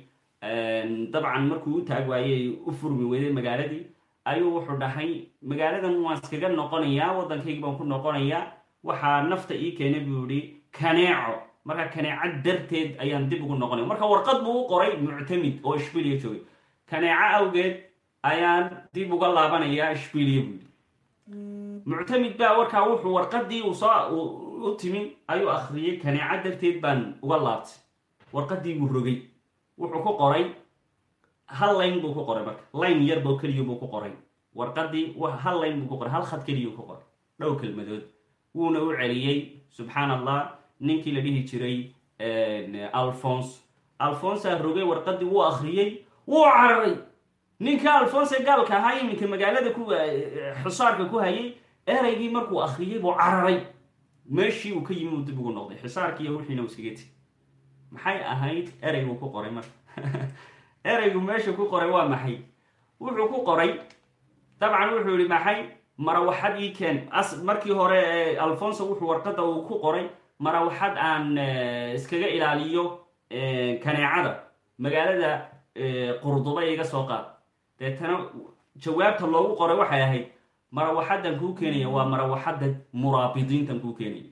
dabcan markuu u taag waayey u furmi weyday magaaladii ayuu wuxuu dhahay magaaladan waan iskaga noqonayaa waddankaygi baan ku noqonayaa. Waxaa nafta ii keenay buu yihi kaneeco. Marka kaneeco darteed ayaan dib ugu noqonaya marka warqad buu u qoray muctamid oo ishbiliya joogay. Kaneeco awgeed ayaan dib uga laabanayaa ishbiliya buu yidhi muctamid baa warkaa wuxuu warqadii u timi ayuu akhriyey kaneeco darteed baan uga laabtay. Warqadii buu rogay. Wuxuu ku qoray hal layn buu ku qoray marka. Layn yarbo keliya buu ku qoray. Warqadii hal layn buu ku qoray hal khad keliyuu ku qoray. Dhow kelmadood. Wuuna u celiyey subxaan allah ninkii la dhihi jiray alfons alfonsa rogay warqadii wuu akhriyey wuu cararay ninka alfonse gaalka ahaa iminka magaalada ku xisaarka ku hayay ereygii markuu akhriyey buu cararay. Meeshii uu ka yimi uu dib ugu noqday. Xisaarkiiyo wixiina iskaga tegi maxay ahayd? Ereygu ku qoray marka. Ereygu meesha ku qoray waa maxay? Wuxuu ku qoray. Dabcan wuxuu yihi maxay? Marawaxad ii keen. Markii hore alfonso wuxuu warqadda uu ku qoray marawaxad aan iskaga ilaaliyo kaneecada. Magaalada qurduba iga soo qaad. Deetana jawaabta loogu qoray waxay ahayd marawaxadan kuu keenaya waa marawaxadda muraabidiintan kuu keenaya.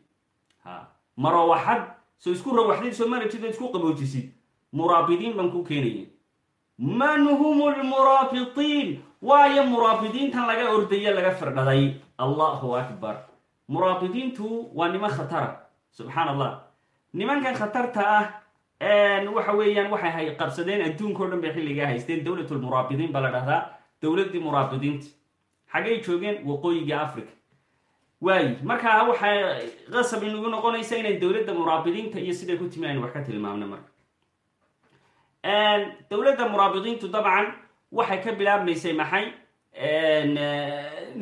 Ha. Marawaxad soo isku rawaxdid soo manajid isku qaboojisid muraabidiin baan kuu keenaya. Man hum lmuraabidiin waayo muraabidiintan laga ordaya laga firdhaday. Allahu akbar. Muraabidiintu waa niman khatara subxaan allah nimankan khatarta ah waxa weeyaan waxay qabsadeen adduunka o dhan bay xilligaa haysteen. Dowlatulmuraabidiin baa la dhahdaa. Dowladdii muraabidiinta xaggay joogeen waqooyiga africa waayi markaa waxay qasab inagu noqonaysa inay dowladda muraabidiinta iyo siday ku timi aynu wax ka tilmaamna marka. Dowladda muraabidiintu dabcan waxay ka bilaabmaysay maxay?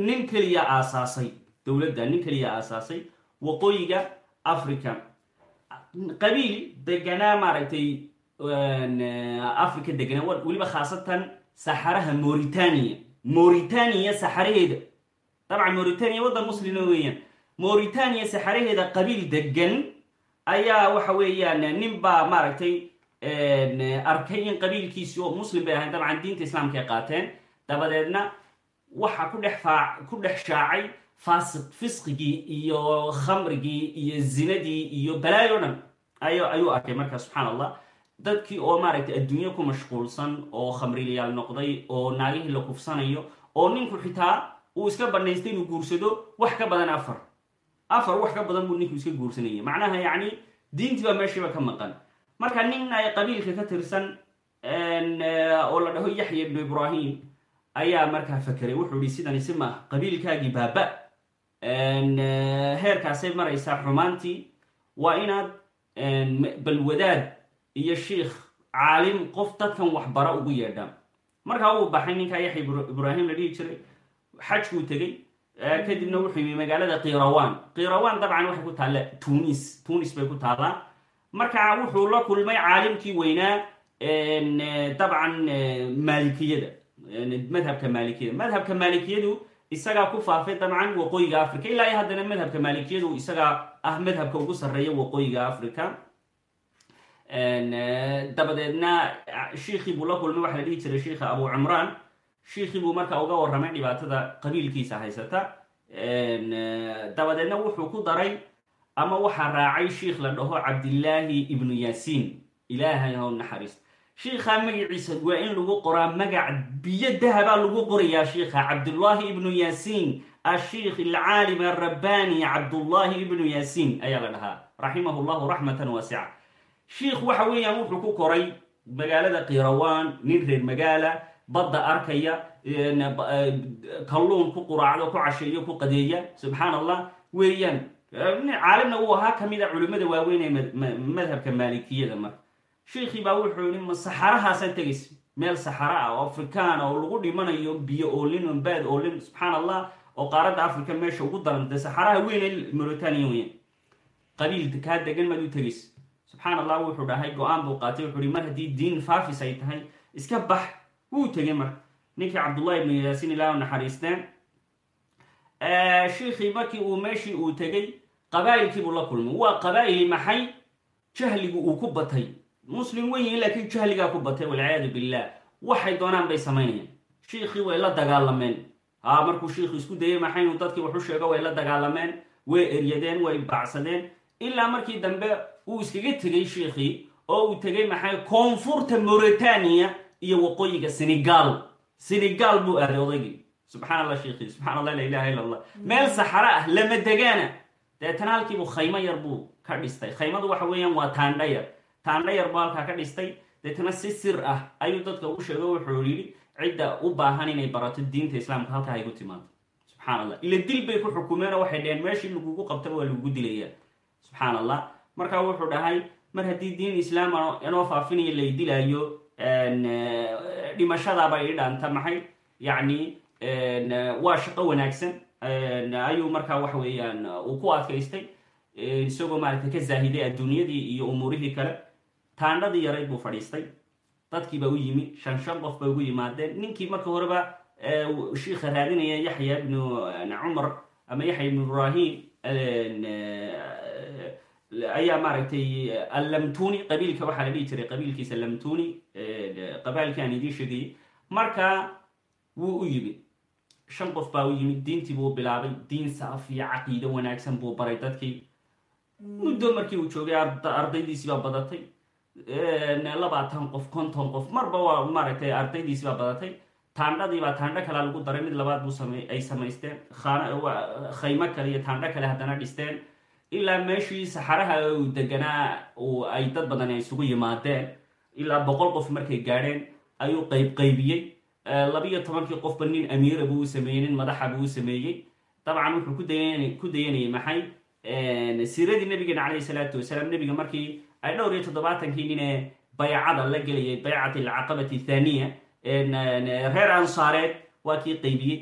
Nin keliya aasaasay dowladda nin keliya aasaasay waqooyiga africa qabiil deganaa maaragtay africa deganaa weliba khaasatan saxaraha mauritania mauritania saxaraheeda dabcan mauritania waddan muslima weeyaan. Mauritania saxaraheeda qabiil degan ayaa waxa weeyaan nin baa maaragtay arkay in qabiilkiisii oo muslim bay ahayn dabcan diinta islaamka ay qaateen. Dabadeedna waxa ku dhex shaacay faasiq fisqigii iyo khamrigii iyo zinadii iyo balaayo dhan. Ay ayuu arkay marka subxaan allah dadkii oo maaragtay adduunyo ku mashquulsan oo khamrilayaal noqday oo naagihii la kufsanayo oo ninku xitaa uu iska banaystay inuu guursado wax ka badan afar. Afar wax ka badan buu ninku iska guursanaya macnaha yacni diintii baa meeshiiba ka maqan. Marka nin ay qabiilka ka tirsan oo la dhaho yaxya ibnu ibrahim ayaa markaa fakeray wuxuu ihi sidani si maaha qabiilkaagii baaba. Heerkaasay maraysaa xumaantii. Waa inaad balwadaad iyo shiikh caalim qof dadkan waxbara ugu yeedhaan markaa uu baxay ninkaa yaxya ibraahim la dhihi jiray xajkuu tegey kadibna wuxuu yimi magaalada kirawan kirawan dabcan waxay ku taalla tunis tunis bay ku taallaa markaa wuxuu la kulmay caalimkii weynaa dabcan maalikiyada madhabka maalikiyada. Madhabka maalikiyadu isagaa ku faafay dabcan waqooyiga africa ilaa iyo haddana madhabka maalikiyadu isagaa ah madhabka ugu sarreeya waqooyiga africa dabadeedna shiikhii buu la kulmay waxaa la dhihi jiray shiikha abu cumraan shiikhii buu markaa uga warramay dhibaatada qabiilkiisa haysata. Dabadeedna wuxuu ku daray ama waxaa raacay shiikh la dhaho cabdillaahi ibnu yaasiin. Ilaahay how naxariist shiikhaa magaciisa waa in lagu qoraa magac biyo dahabaa lagu qorayaa shiikha cabdullaahi ibnu yaasiin. Ashiikh alcaalim arabbani cabdullaahi ibnu yaasiin ayaa la dhahaa. Raximahu llahu raxmatan waasica shiikh waxa weeyaan wuxuu ku koray magaalada kirawan nin reer magaala badda arkaya kalluun ku quraacdo ku casheeyo ku qadeeya. Subxaan allah weeyaan caalimna uu ahaa ka mid a culimmada waaweyn ee madhabka maalikiyada marka. Sheikii baa wuxuu yihi ma saxarahaasaan tegaysa meel saxara ah oo afrikaana oo lagu dhimanayo biyo oolin ombaad oolin subxaan allah oo qaaradda africa meesha ugu darantay saxaraha weyn ee mauritania kaa degan maad u subxaan allah wuxuu dhahay go'aan buu qaatay wuxuu hi mar haddii diin faafis ay tahay iska bax. Wuu tegay marka ninkii cabdullahi ibnu yaasin ilaah naxariisteen shiikhii markii uu meeshii uu tegey qabaa'ilkiibuu la kulmay. Waa qabaa'ili maxay? Jahligu uu ku batay. Muslim weyn laakiin jahligaa ku batay walciyaadu billah waxay doonaan bay samaynayaan shiikhii way la dagaalameen. Ha markuu shiikhu isku dayay maxaynu dadkii waxu sheego way la dagaalameen way eryadeen way bacsadeen ilaa markii dambe uu iskaga tegay shiikhii oo uu tegay maxay koonfurta mauritania iyo waqooyiga senegal. Senegal buu aaday odaygii subxaan allah shiikhii subxaan allah la ilaha illa allah meel saxara ah lama degaana deetana halkiibuu khaymo yar buu ka dhistay. Khaymadu waxa weeyaan waa taandha yar. Taandha yar buu halkaa ka dhistay. Deetana si sir ah ayuu dadka u sheego wuxuu yidhi cidda u baahan inay barato diinta islaamka halkaa ay ku timaado. Subxaan allah ila dil bay ku xukumeen waxay dheheen meeshii lagugu qabtaba waa lagugu dilaya subxaan allah markaa wuxuu dhahay mar haddii diin islaam inoo faafinayo lay dilaayo dhimashadaaba ii dhaanta maxay? Yacni waa shaqo wanaagsan. Ayuu markaa waxa weeyaan uu ku adkaystay isagoo maaragtay ka zaahiday adduunyadii iyo umuurihii kale. Taandhadii yarayd buu fadhiistay. Dadkiiba u yimi shan shan qof bay ugu yimaadeen. Ninkii marka horeba shiikha raadinaya yaxya ibnu cumar ama yaxya ibnu ibrahim ayaa maaragtay allamtuni qabiilka waxaa la dhihi jiray qabiilkiisa lamtuni qabaalkii aan idiin sheegayay marka wuu u yimi shan qof baa u yimid diintii buu bilaabay diin saafiya caqiido wanaagsan buu baray dadkii. Muddo markii uu joogay ardaydiisii baa badatay. Labaatan qof konton qof marba waa maaragtay ardaydiisii baa badatay. Taandhadii baa taandho kalea lagu daray mid labaad buu same ay samaysteen. Khaymo kale iyo taandho kale haddana dhisteen ilaa meeshii saxaraha uu deganaa ay dad badan ay isugu yimaadeen. Ilaa boqol qof markay gaadheen ayuu qayb qaybiyey. Labiyo tobankii qofba nin amiira buu u sameeyey nin madaxa buu u sameeyey. Dabcan wuxuu ku dayanayay maxay? Siiradii nabigeena calayhi salaatu wasalaam. Nebiga markii ay dhowr iyo toddobaatankii ninee baycada la gelayay baycat alcaqabati thaniya reer ansaareed waa kii qaybiyey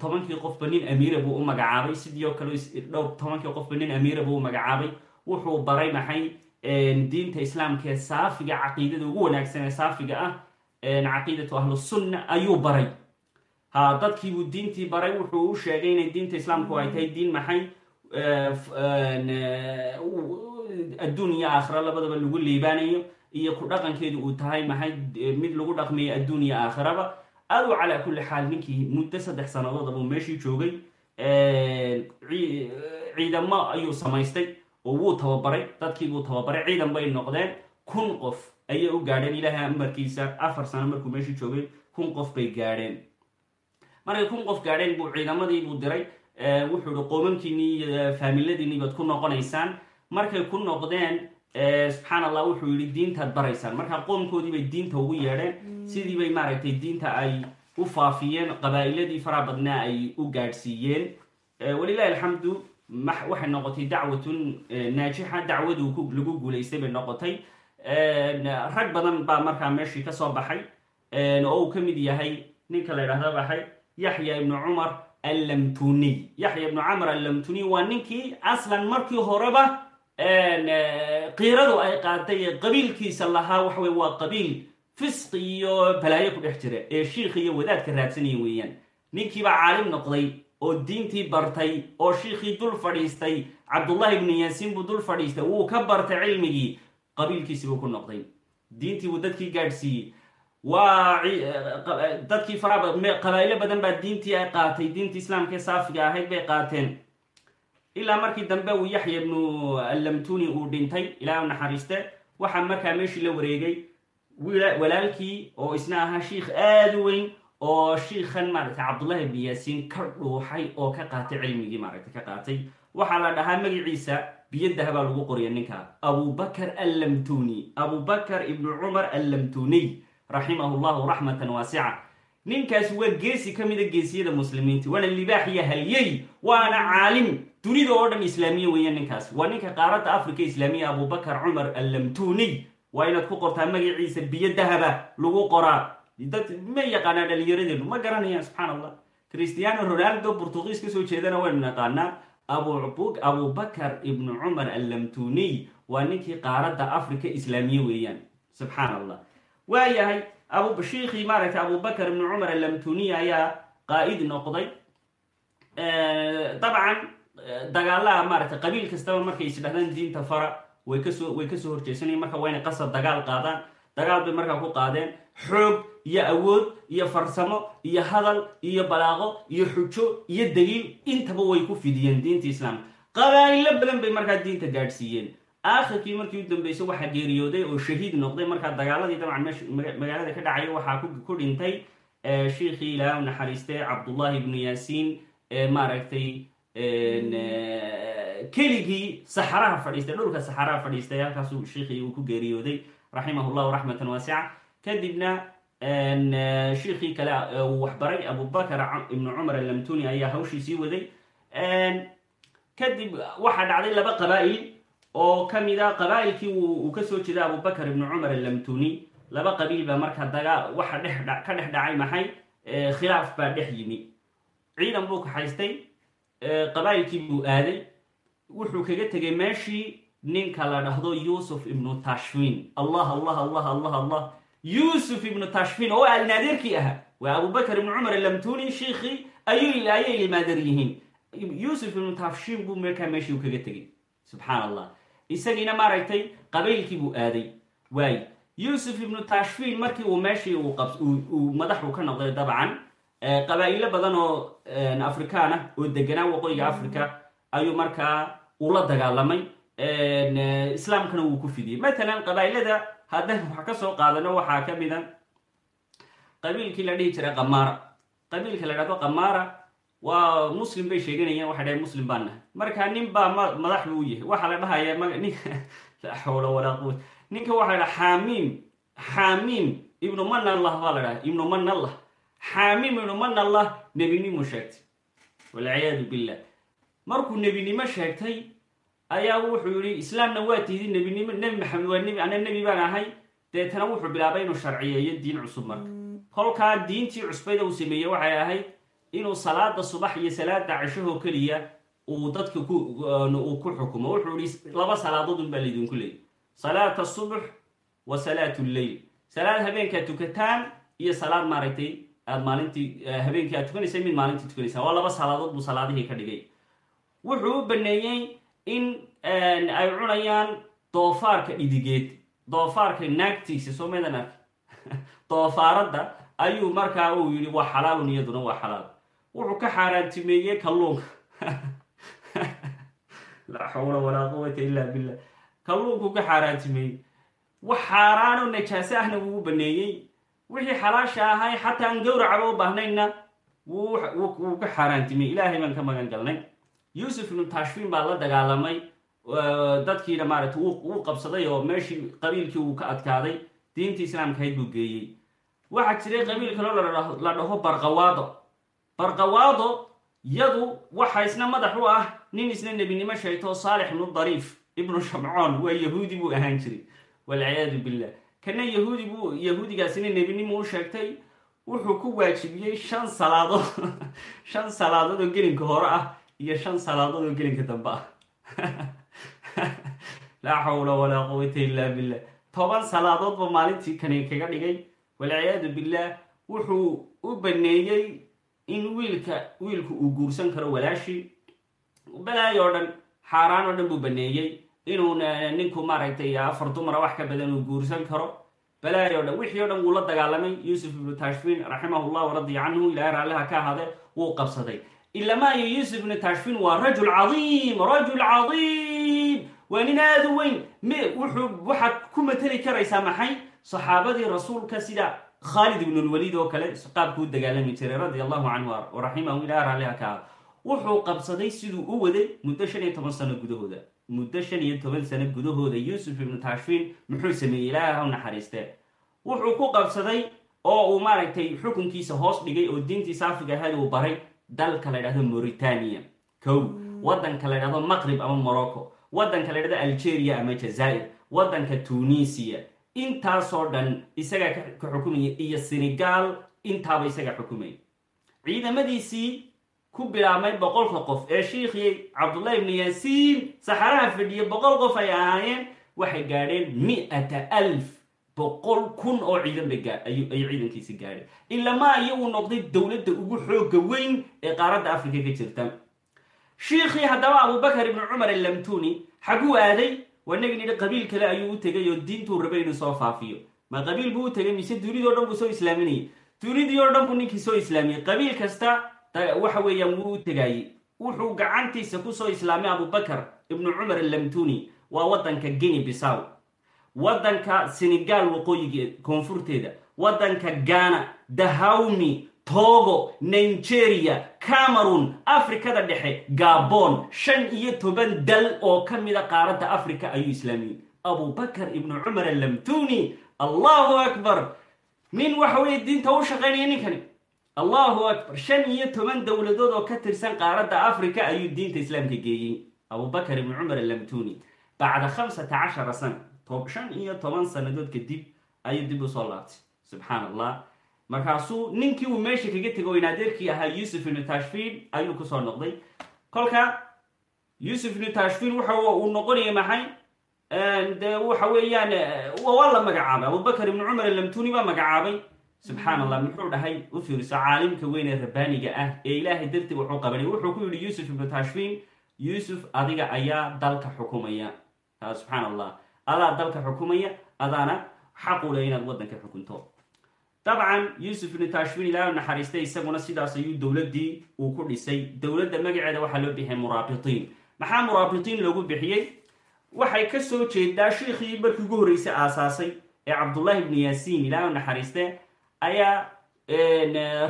tobankii qofba nin amiira buu u magacaabay sidii oo kale dhowr tobankii qofba nin amiira buu u magacaabay. Wuxuu baray maxay diinta islaamka ee saafiga caqiidada ugu wanaagsan ee saafiga ah caqiidatu ahlusunna ayuu baray. Ha dadkiibuu diintii baray wuxuu u sheegay inay diinta islaamku ay tahay diin maxay adduun iyo aakhira labadaba lagu liibaanayo iyo ku dhaqankeedu uu tahay maxay mid lagu dhaqmayo adduun iyo aakhiraba aduu calaa kulli xaal ninkii muddo saddex sannadood buu meeshii joogay ciidamo ayuu samaystay oo wuu tababaray dadkii buu tababaray. Ciidan bay noqdeen kun qof ayay u gaadheen. Ilaahay amarkiisa afar sano markuu meeshii joogay kun qof bay gaadheen. Markay kun qof gaadheen buu ciidamadii buu diray. Wuxuu ihi qoomankiinii iyo faamiladiinii baad ku noqonaysaan. Markay ku noqdeen subxaan allah wuxuu yihi diintaad baraysaan. Markaa qoomkoodii bay diinta ugu yeedheen sidii bay maaragtay diinta ay u faafiyeen qabaa'iladii faraha badnaa ay u gaadhsiiyeen. Walilahi alxamdu waxay noqotay dacwatun naajixa. Dacwadu lagu guulaystay bay noqotay. Rag badan baa markaa meeshii ka soo baxay. Oo uu ka mid yahay ninka la ydhahda baxay yaxya ibnu cumar allamtuniy yaxya ibnu camar allamtuniy waa ninkii aslan markii horeba qiiradu ay qaaday qabiilkiisa lahaa waxa wey waa qabiil fisqi iyo balaayo ku dhex jira ee shiikh iyo wadaadka raadsanaya weeyaan. Ninkiibaa caalim noqday oo diintii bartay oo shiikhii dul fadhiistay. Cabdullahi ibnu yaasiin buu dul fadhiistay. Wuu ka bartay cilmigii qabiilkiisi buu ku noqday. Diintii buu dadkii gaadhsiiyey. Waa dadkii faraha qabaa'ilo badan baa diintii ay qaatay. Diintii islaamka saafiga ahayd bay qaateen. Ilaa markii dambe uu yaxya ibnu allamtuni uu dhintay ilaa u naxariiste waxaa markaa meeshii la wareegay walaalkii oo isna ahaa shiikh aada u weyn oo shiikhan maaragtay cabdullahi ibnu yaasiin ka dhuuxay oo ka qaatay cilmigii maaragtay ka qaatay. Waxaa la dhahaa magaciisa biyadaha baa lagu qoriya ninka abubakar allamtuni. Abubakar ibnu cumar allamtuniy raximahu llahu raxmatan waasica ninkaasi waa geesi ka mida geesiyada muslimiinta waana libaax iyo halyey waana caalim dunida oo dhan islaamiya weeyaan ninkaasi waa ninka qaaradda africa islaamiya abubakar cumar allamtuniy waa inaad ku qortaa magaciisa? Biyo dahaba lagu qoraa. Dad ma yaqaanaa dhalinyaradeennu ma garanayaan subxaan allah christiano ronaldo portugiis ka soo jeedana waynu naqaanaa abubakar ibnu cumar allamtuniy waa ninkii qaaradda africa islaamiye weeyaan. Subxaan allah waayahay shiikhii maaragtay abubakar ibnu cumar allamtuniy ayaa qaa'id noqday. Dabcan dagaalaha maaragtay qabiil kastaba markay isdhahdaan diinta fara way ka soo way ka soo horjeesanayeen marka waa inay qasab dagaal qaadaan. Dagaal bay markaa ku qaadeen. Xoog iyo awood iyo farsamo iyo hadal iyo balaaqo iyo xujo iyo daliil intaba way ku fidiyeen diinta islaamka qabaa'ilo badan bay markaa diinta gaadhsiiyeen. Aakhirkii markii u dambeysay waxaa geeriyooday oo shahiid noqday. Markaa dagaaladii dabcan magaalada ka dhacaya waxaa ku dhintay shiikhii ilaaha u naxariistay cabdullahi ibnu yaasiin ee maaragtay keligii saxaraha fadhiistay dhulka saxaraha fadhiistay halkaasuu shiikhii uu ku geeriyooday raximah llahu raxmatan waasica kadibna shiikhii kale uu waxbaray abubakar ibnu cumar allamtuni ayaa hawshii sii waday. Kadib waxaa dhacday laba qabaa'il oo ka mid a qabaa'ilkii uu ka soo jeeda abubakar ibnu cumar allamtuni. Laba qabiil baa marka dagaa waxa ka dhex dhacay maxay? Khilaaf baa dhex yimi. Ciidan buu kaxaystay qabaa'ilkii buu aaday wuxuu kaga tegay meeshii ninka la dhahdo yuusuf ibnu tashfin allah allah allah allah allah. Yuusuf ibnu tashfin oo alnaadeerkii ahaa waa abubakar ibnu cumar allamtuni shiikhii ayuu ayay ilmaadeer yihiin. Yuusuf ibnu tashfin buu markaa meeshii uu kaga tegay. Subxaan allah isagiina maaragtay qabaylkii aaday. Waay. Yuusuf ibnu tashfin markii uu meeshii uu madaxu ka noqday dabcan qabaa'ilo badan oo afrikaan ah oo deganaa waqooyiga africa ayuu markaa ula dagaalamay islaamkana wuu ku fidiyey. Matalan qabaa'ilada haddaynu wax ka soo qaadano waxaa ka mida qabiilkii la dhihi jiray qamaara. Qabiilka la dhahdo qamaara waa muslim bay sheeganayeen waxay dhahay muslim baan nahay. Marka nin baa madax buu yahay. Waxaa la dhahaya m ninka laa xawla walaa quwat ninka waxaa dhaha xaamiim xaamiim ibnu manallah baa la dhaha ibnu manallah xaamiim ibnu manallah nebinimu sheegtay. Walciyaadu billah markuu nebinimo sheegtay ayaa wuxuu yihi islaamna waa tiidi nebinimo nebi maxamed waa nebi ana nebi baan ahay. Deetana wuxuu bilaabay inuu sharciyeeyo diin cusub marka. Kolkaa diintii cusbayda uu sameeyey waxay ahayd inuu salaada subax iyo salaada ceshahoo keliya uu dadka uu ku xukumo. Wuxuu yihi laba salaadood un baa laydinku leeyay. Salaata subx wa salaatu lleyl salaad habeenkaad tukataan iyo salaad maaragtay aad maalintii habeenkii aad tukanaysa mid maalintii tukanaysa waa laba salaadood buu salaadihii ka dhigay wuxuu u baneeyey in ay cunayaan doofaarka dhidigeed doofaarka naagtiisa soo meedan ark doofaaradda ayuu markaa uu yidhi waa xalaalun iyaduna waa xalaal. Wuxuu ka xaaraantimeeyey kalluunka. Laa xawla walaa quwata illa billah. Kalluunkuu ka xaaraantimeeyey. Wax xaaraano najaaso ahna wuu baneeyey. Wixii xalaasha ahay xataa aan gowracaba u baahnayna wuu ka xaaraantimeyey ilaahay baan ka magan galnay yuusuf ibnu tashfin baa la dagaalamay dadkiina maaragtay wuu qabsaday oo meeshii qabiilkii uu ka adkaaday diintii islaamkahayd buu geeyey. Waxaa jiray qabiil kaloo la dhaho barqawaado. Barqawaado yadu waxa isna madax u ah nin isna nebinimo sheegto saalix ibnu dariif ibnu shamcoon waa yahuudi buu ahaan jiray. Walciyaadu billah. Kana yahuudi buu yahuudigaasina nebinimo u sheegtay wuxuu ku waajibiyey shan salaadood shan salaadood oo gelinka hore ah iyo shan salaadood oo gelinka dambe laa xawla walaa quwata illa billah. Toban salaadoodba maalintii kani kaga dhigay walciyaadu billah wuxuu u baneeyey in wiilka wiilku uu guursan karo walaashii balaayo o dhan xaaraan oo dhan buu baneeyey inuu ninku maaragtay afar dumara wax ka badan uu guursan karo. Balaayo o dhan wixii o dhan wuu la dagaalamay yuusuf ibnu tashfin raximahullah waradiya canhu ilahay raalliha ka ahade wuu qabsaday ilamaayo yuusuf ibnu tashfin waa rajul cadiim rajul cadiim waa nin aada u weyn m wuxuu waxaad ku mateli karaysaa maxay saxaabadii rasuulka sida khaalid ibn lwaliid oo kale qaabkuu dagaalami jiray radia allahu canhu waraximahu ilaah raalliha ka ahade wuxuu qabsaday siduu u waday muddo shan iyo toban sano gudahooda muddo shan iyo toban sano gudahooda yuusuf ibnu tashfin muxuu sameeyey ilaaha u naxariistee wuxuu ku qabsaday oo uu maaragtay xukunkiisa hoos dhigay oo diintiisa africa ahayd uu baray dalka la ydhahdo mauritania. Kow waddanka la ydhahdo maqrib ama morocco waddanka la ydhahdo algeria ama jazaa'ir waddanka tunisia intaasoo dhan isagaa ka xukumaya iyo senegal intaaba isagaa xukumaya ciidamadiisii ku bilaabmay boqolka qof ee shiikhii cabdullahi ibnu yaasiin saxaraha fadhiya boqol qof ay ahaayeen waxay gaadheen mi-ata alf boqol kun oo ciidan bay ayay ciidankiisi gaadheen ilamaa iyagu noqday dowladda ugu xooga weyn ee qaaradda africa ka jirta. Shiikhii haddaba abubakar ibnu cumar alamtuni xaguu aaday wanagin idhi qabiil kale ayuu u tegay oo diintuu rabay inuu soo faafiyo. Ma qabiil buu u tegay mise dunidao dhan buu soo islaaminayay? Dunidii oo dhan buu ninkii soo islaamiyey qabiil kasta waxa weeyaan wuu u tegaayey wuxuu gacantiisa ku soo islaamay abubakar ibnu cumar alamtuni waa waddanka guinea bisaw waddanka senegal waqooyiga koonfurteeda waddanka ghana dahawmi togo nigeria cameron afrikada dhexe gabon shan iyo toban dal oo ka mida qaaradda africa ayuu islaamiyey. Abubakar ibnu cumar alamtuni allahu akbar. Nin waxa weeye diinta u shaqaynaya ninkani. Allahu akbar. Shan iyo toban dowladood oo ka tirsan qaaradda africa ayuu diinta islaamka geeyey. Abubakar ibnu cumar alamtuni bacda khamsata cashara sana shan iyo toban sanadood kadib ayuu dib u soo laabtay subxaan allah markaasuu ninkii uu meesha kaga tego inaadeerkii ahaa yuusuf ibnu tashfin ayuu ku soo noqday. Kolka yuusuf ibnu tashfin waxa uu noqonaya maxay? De waxa weeyaan waa la magacaabay. Abubakar ibnu cumar alamtuni baa magacaabay. Subxaan allah muxuu dhahay u fiiriso caalimka weyn ee rabbaaniga ah ee ilaahay dartii wuxuu qabanay wuxuu ku yidhi yuusuf ibnu tashfin yuusuf adiga ayaa dalka xukumaya. Subxaan allah adaa dalka xukumaya adaana xaqule inaad waddanka xukunto. Dabcan yuusuf ibnu tashfin ilaaha naxariistay isaguna sidaas ayuu dowladdii uu ku dhisay. Dowladda magaceeda waxaa loo bixiyay muraabitiin maxaa muraabitiin loogu bixiyey waxay ka soo jeedaa shiikhii markii ugu horreysay aasaasay ee cabdullahi ibnu yaasiin ilaaha naxariiste ayaa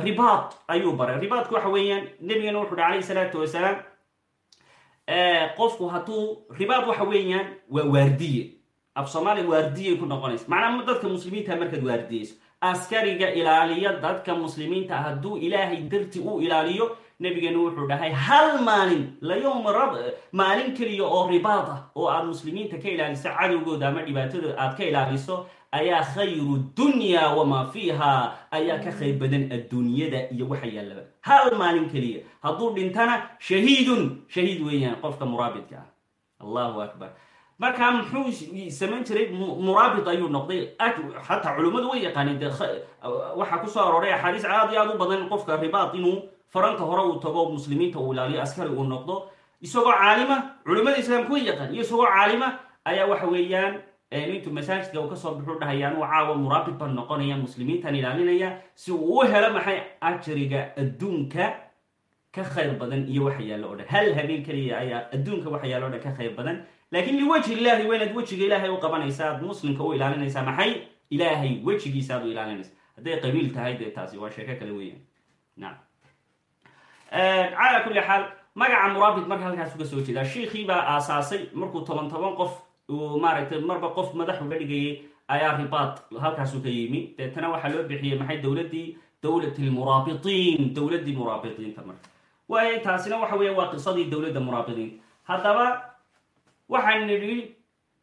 ribaad ayuu baray. Ribaadku waxa weeyaan nebigana wuxu uhi calayhi salaatu wasalaam. Qofku hadduu ribaad waxa weeyaan waa waardiye af soomaaliya waardiyay ku noqonaysa. Macnaa dadka muslimiinta markaad waardiyeyso askariga ilaaliya dadka muslimiinta hadduu ilaahay darti u ilaaliyo nabigeena wuxuu dhahay hal maalin la yowma maalin keliya oo ribaad ah oo aad muslimiinta ka ilaaliso cadowgooda ama dhibaatadooda aad ka ilaaliso ayaa khayru dunya wamaa fiiha ayaa ka khayr badan adduunyada iyo waxa yaallaba hal maalin keliya. Hadduu dhintana shahiidun shahiid weeyaan qofka muraabidka ah. Allahu akbar markaa muxuu samayn jiray muraabit ayuu noqday. Xataa culimmadu way yaqaaneen de waxaa ku soo arooray axaadiis aad iyo aad u badan qofka ribaad inuu faranka hore uu tago muslimiinta uu ilaaliyo askari uu noqdo. Isagoo caalima culimmada islaamka way yaqaan isagoo caalima ayaa waxa weeyaan intuu masaajidka uu ka soo bixu dhahaya anuu caawa muraabit baan noqonaya muslimiintan ilaalinaya si uu u helo maxay ajriga adduunka ka khayr badan iyo waxa yaallo o dhan. Hal habeen keliya ayaa adduunka waxa yaallo o dhan ka khayr badan laakiin liwajhi illaahi waa inaad wejiga ilaahay u qabanaysa aad muslimka u ilaalinaysaa. Maxay? Ilaahay wejigiisa aad u ilaalinaysa hadday qabiil tahay dee taasi waa sheeko kale weeyaan. Nacam calaa kulli xaal magaca muraabit marka halkaas uga soo jeedaa. Shiikhii baa aasaasay markuu toban toban qof uu maaragtay marba qof madax uga dhigayay ayaa ribaad halkaasu ka yimi. Deetana waxaa loo bixiyey maxay? Dowladdii dowlat lmuraabitiin dowladdii muraabitiinta marka. Waayo taasina waxa waa qisadii dowladda muraabitiin haddaba waxaan nidhi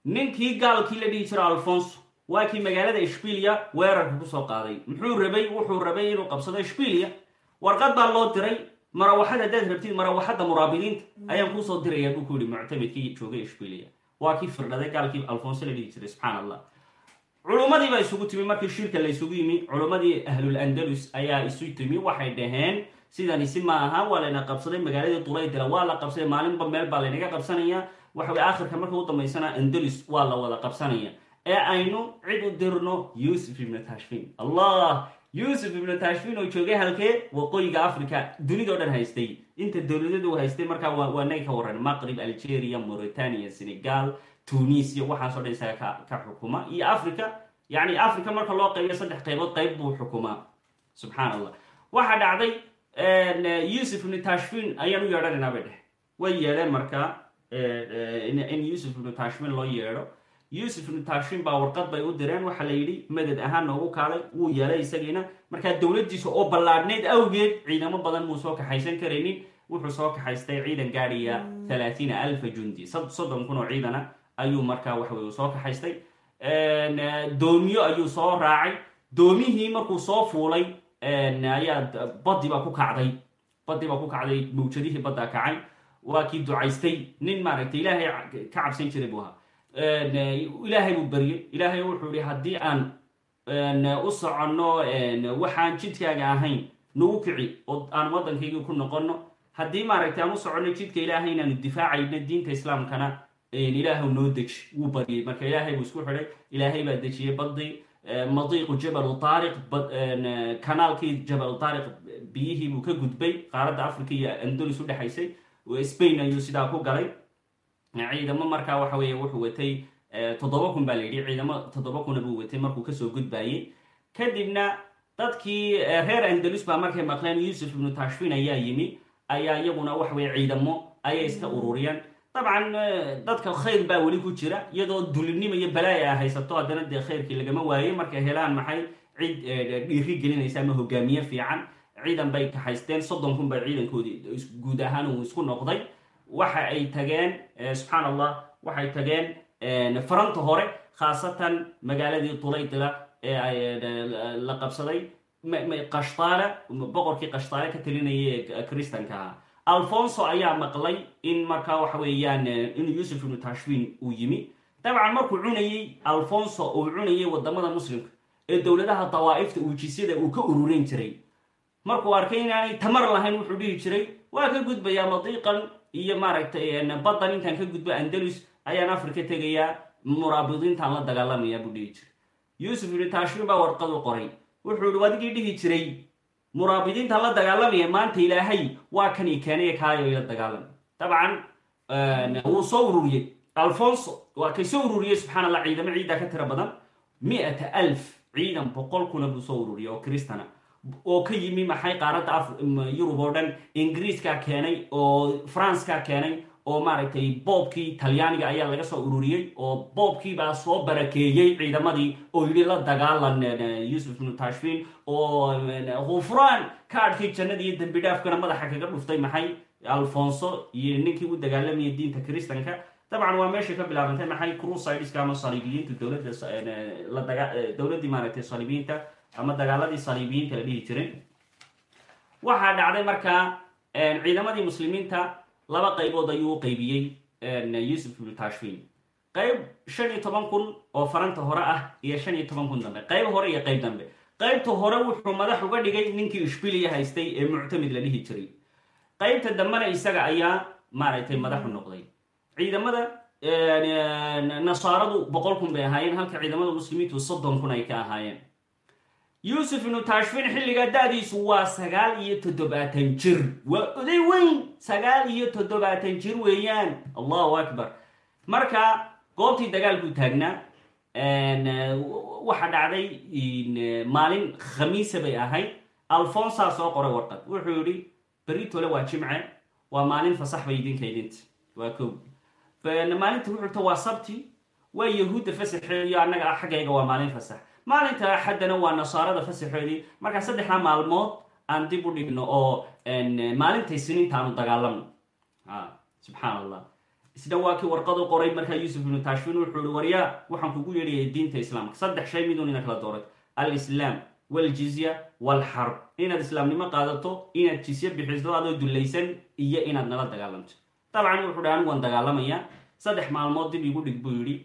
ninkii gaalkii la dhihi jiro alfonso waa kii magaalada ishbilia weerarka ku soo qaaday. Muxuu rabay wuxuu rabay inuu qabsado ishbilia warqad baa loo diray marawaxad haddaad rabtid marawaxadda muraabidiinta ayaan kuusoo diraya buu ku yihi muctamidkii joogay ishbilia waa kii firdhaday gaalkii alfonso la dhihi jiray subxaan allah culummadii isugu timi markii shirka la isugu yimi culummadii ahlul andalus ayaa isu timi waxay dhaheen sidani si ma aha waa layna qabsaday magaaladii dulaydila waa la qabsaday maalinba meel baa laynaga qabsanaya waxa wey aakhirka marka u dambaysana andalus waa la wada qabsanaya. Ee aynu cid u dirno yuusuf ibnu tashfin. Allah! Yuusuf ibnu tashfin oo joogay halkee waqooyiga africa dunidao dhan haystay. Inta dowladadu haystay markaa waa nay ka waran maqrib algeria mauritania senegal tunisia waxaasoo dhan isaga ka xukuma. Iyo africa yani africa marka loo qaybiyo saddex qaybood qayb buu xukumaa. Subxaan allah waxaa dhacday yuusuf ibnu tashfin ayaan u yeedhanaynaa bay way yeedheen markaa in yuusuf ibnu tashfin loo yeedho. Yuusuf ibnu taashin baa warqad bay u direen waxaa la yidhi madad ahaan noogu kaalay. Wuu yeelay isagiina. Markaa dowladdiisa oo ballaadhneyd awgeed ciidamo badan muu soo kaxaysan karaynin. Wuxuu soo kaxaystay ciidan gaadhiya talaatiina alfa jundi. Soddon kun oo ciidana ayuu markaa waxawey soo kaxaystay. Doomiyo ayuu soo raacay. Doomihii markuu soo fuulay ayaa baddi baa ku kacday. Baddi baa ku kacday mawjadihii baddaa kacay waa kii ducaystay. Nin maaragtay ilaahay ka cabsan jiray buu ahaa. Ilaahay buu baryey ilaahay wuxuu ihi haddii aan u soconno waxaan jidkaaga ahayn nagu kici oo aan waddankaygii ku noqonno. Haddii maaragtay aan u soconno jidka ilaahay inaanu difaacayno diinta islaamkana ilaahu noo deji. Wuu baryey marka ilaahay buu isku xidhay. Ilaahay baa dejiyey badii madiiqu jabalu taariq kanaalkii jabalu taariq biyihii buu ka gudbay. Qaaradda africa iyo andalus u dhexaysay spain ayuu sidaa ku galay. Ciidamo markaa waxa weeye wuxuu watay toddoba kun baa la ciidamo toddoba kuna buu watay markuu ka soo gudbayey kadibna dadkii reer andalus baa markay maqleen yuusuf ibnu tashfin ayaa yimi. Ayaa iyaguna waxa weye ciidamo ayay iska ururiyeen dabcan dadka khayr baa weli ku jira iyadoo dulinimo iyo balaaya a haysato. Haddana dee khayrkii lagama waayey markay helaan maxay cid dhiiri gelinaysa ama hogaamiye fiican ciidan bay kaxaysteen soddon kun bay ciidankoodii guud ahaan uu isku noqday. Waxa ay tageen subxaan allah waxay tageen faranta hore khaasatan magaaladii tulaytila ee la qabsaday. Qashtaale boqorkii qashtaale ka talinayay ee kristanka alfonso ayaa maqlay in markaa waxa weeyaan in yuusuf ibnu tashwin uu yimi. Dabcan markuu cunayey alfonso uu cunayay waddamada muslimka ee dowladaha dawaa'ifta uujisyada uu ka ururin jiray markuu arkay inaanay tamar lahayn wuxuu dhihi jiray waa ka gudbayaa madiiqan iyo maaragtay baddan intaan ka gudbo andalus ayaan afrika tegayaa muraabidiintaan la dagaalamayaa buu dhihi jiray. Yuusuf ibnu tashwin baa warqad u qoray. Wuxuu ihi adigii dhihi jiray muraabidiintaan la dagaalamaya maanta ilaahay waa kan i keenaya kaayo ila dagaalamay. Dabcan wuu soo ururiyey. Alfonso waa kay soo ururiyey subxaan allah ciidamo ciiddaa ka tira badan mi-ata alf ciidan boqol kuna buu soo ururiyey oo cristana oo ka yimi maxay qaaradda yurub oo dhan ingiriiskaa keenay oo francekaa keenay oo maaragtay boobkii talyaaniga ayaa laga soo ururiyey oo boobkii baa soo barakeeyey ciidamadii oo yidhi la dagaalan yuusuf ibnu tashfin oo khufraan kaadhkii jannada iyo dembi dhaafkana madaxa kaga dhuftay maxay alfonso iyo ninkii u dagaalamayay diinta kristanka dabcan waa meeshay ka bilaabantay maxay crusideska ama saliibiyiintu dowladda dowladdii maaragtay saliibiyiinta ama dagaaladii saliibiyiinta la dhihi jiray waxaa dhacday markaa ciidamadii muslimiinta laba qaybood ayuu u qaybiyey yuusuf ibnu tashfin. Qayb shan iyo toban kun oo faranta hore ah iyo shan iyo toban kun dambe. Qayb hore iyo qayb dambe. Qaybta hore wuxuu madax uga dhigay ninkii ishbiliya haystay ee muctamid la dhihi jiray. Qaybta dambena isaga ayaa maaragtay madaxu noqday. Ciidamada nasaaradu boqol kun bay ahaayeen halka ciidamada muslimiintu soddon kun ay ka ahaayeen yuusuf ibnu tashfin xilligaa da-diisu waa sagaal iyo toddobaatan jir. Waa oday weyn sagaal iyo toddobaatan jir weeyaan. Allahu akbar. Marka goobtii dagaalku taagnaa. Waxa dhacday maalin khamiisa bay ahayd. Alfonsaa soo qoray warqad. Wuxuu yihi beritole waa jimce waa maalin fasax bay idinka idinta waa ko maalinta wuxuuta waa sabti waa yahuudda fasaxeediyo annaga xaggayga waa maalin fasax maalinta axaddana waa nasaarada fasaxoodii markaa saddexda maalmood aan dib u dhigno oo maalintay siniintaanu dagaalamno. Subxaan allah isna waa kii warqadu qoray markaa yuusuf ibnu tashfin wuxuu ihi waryaa waxaan kugu yeedhayay diinta islaamka. Saddex shay midun ina kala doorat alislaam waljizya walxarb inaad islaamnimo qaadato inaad jizye bixiso adoo dullaysan iyo inaad nala dagaalamto. Dabcan wuxuu dhi anigu waan saddex maalmood dib igu dhig buu yidhi.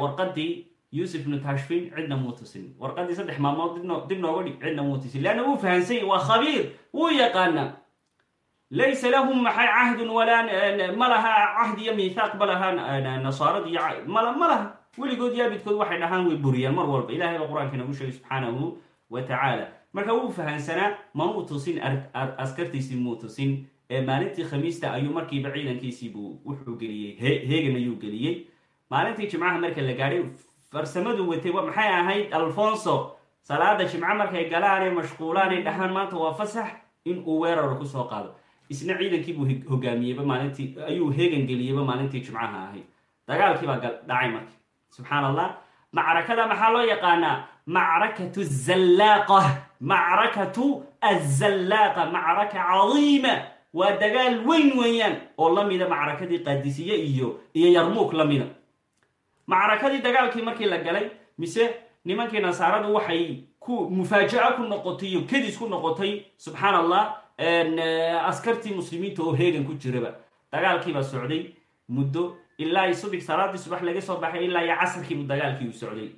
Warqadii yuusuf ibnu tashfin cidna muu warqadii saddex maalmood dib nooga dhig cidna muu tusin leanna wuu fahansany waa khabiir wuu yaqaana laysa lahum maxay cahdun walaa ma laha cahd iyo miithaaq ma laha nasaarad iyo ma laha weligood yaabidkood waxay dhahaan way buriyaan mar walba. Ilahay ba qur'aanka nagu sheegay subxaanahu wa tacaala. Marka wuu fahansanaa mamuu tusin askartiisii muu tusin maalintii khamiista ayuu markiiba ciidankiisiibuu wuxuu geliyey heegan ayuu geliyey. Maalintii jimcaha marka la gaadhay farsamadu watay maxay ahayd alfonso? Salaada jimco markay galaanay mashquulaanay dhahaan maanta waa fasax in uu weerara ku soo qaado. Isna ciidankiibuu hogaamiyeyba maalintii ayuu heegan geliyeyba maalintii jimcaha ahayd dagaalkiibaa dhacay marka subxaan allah macrakada maxaa loo yaqaanaa? Macrakatu zallaaqa. Macrakatu azallaaqa macraka cadiima. Waa dagaal weyn weeyaan oo la mida macrakadii qaadisiye iyo iyo yarmuuk la mida macrakadii dagaalkii markii la galay mise nimankii nasaaradu waxay ku mufaajaca ku noqotay iyo kedis ku noqotay subxaan allah askartii muslimiinta oo heegan ku jiraba. Dagaalkiibaa socday muddo ilaa subig salaadii subax laga soo baxay ilaa iyo casarkiibu dagaalkii u socday.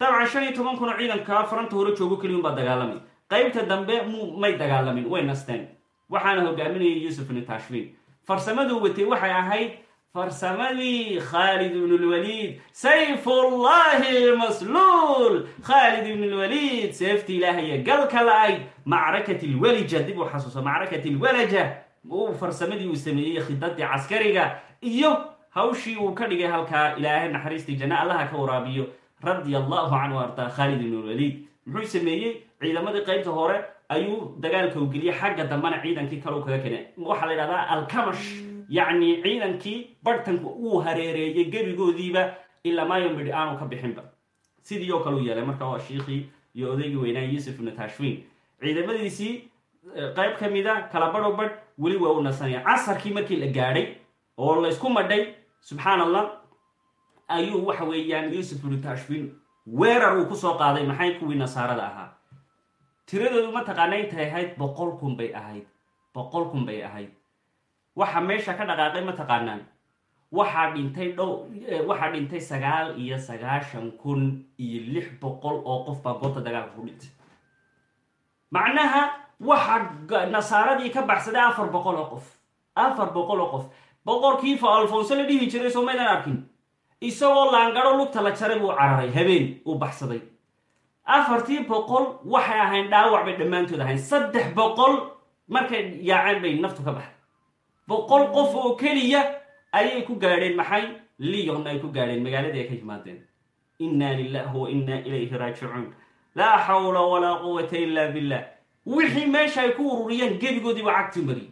Dabcan shan iyo toban kun oo ciidanka faranta hore joogo keliun baa dagaalamay qaybta dambe mu may dagaalamin way nasteen. Waxaana hogaaminayay yuusuf ibnu tashfiin farsamaduu watay waxay ahayd farsamadii khaalid ibn lwaliid sayfullahi masluul khaalid ibn lwaliid seeftii ilaahaya galka la-ayd macrakat lwalija dib u xasuuso macrakat lwalaja uu farsamadii uu sameeyey khidadii caskariga iyo hawshii uu ka dhigay halkaa ilaahay naxariistii janna allaha ka waraabiyo radia allahu canhu ardaa khaalid ibn lwaliid muxuu sameeyey ciidamadii qaybta hore ayuu dagaalka u geliyey xagga dambena ciidankii kale u kaga keenay waxaa la yidhahdaa alkamash yacni ciidankii barhtanku uu hareereeyey gebigoodiiba ilaa maayo midhi aanu ka bixinba. Sidii oo kale u yeelay. Marka waa shiikhii iyo odaygii weynaa yuusuf ibnu tashwiin ciidamadiisii qayb ka mida kala badho badh weli waa u nasanaya. Casarkii markii la gaadhay oo laysku madhay subxaan allah ayuu waxa weeyaan yuusuf ibnu tashwiin weerar uu ku soo qaaday. Maxay kuwii nasaarada ahaa? Tiradoodu mataqaana intay ahayd boqol kun bay ahayd. Boqol kun bay ahayd waxa meesha ka dhaqaaqay mataqaanaan waxaa dhintay dhow waxaa dhintay sagaal iyo sagaashan kun iyo lix boqol oo qof baa goobta dagaalka ku dhintay macnaha waxaa nasaaradii ka baxsaday afar boqol oo qof. Afar boqol oo qof. Boqorkiifa alfonso la dhihi jiray soo maydaan arkin? Isagoo laangaro lugta la jaray buu cararay habeen uu baxsaday. Afartii boqol waxay ahayn dhaawac bay dhammaantood ahayn. Saddex boqol markay yaaceen bay naftu ka baxday boqol qof oo keliya ayay ku gaadheen maxay? Liyon ay ku gaadheen magaaladii ay ka yimaadeen. Inna lilahi wa inna ilayhi raajicuun. Laa xawla walaa quwata illa billah. Wixii meesha ay ku ururiyeen gebigoodiiba cagti mariyey.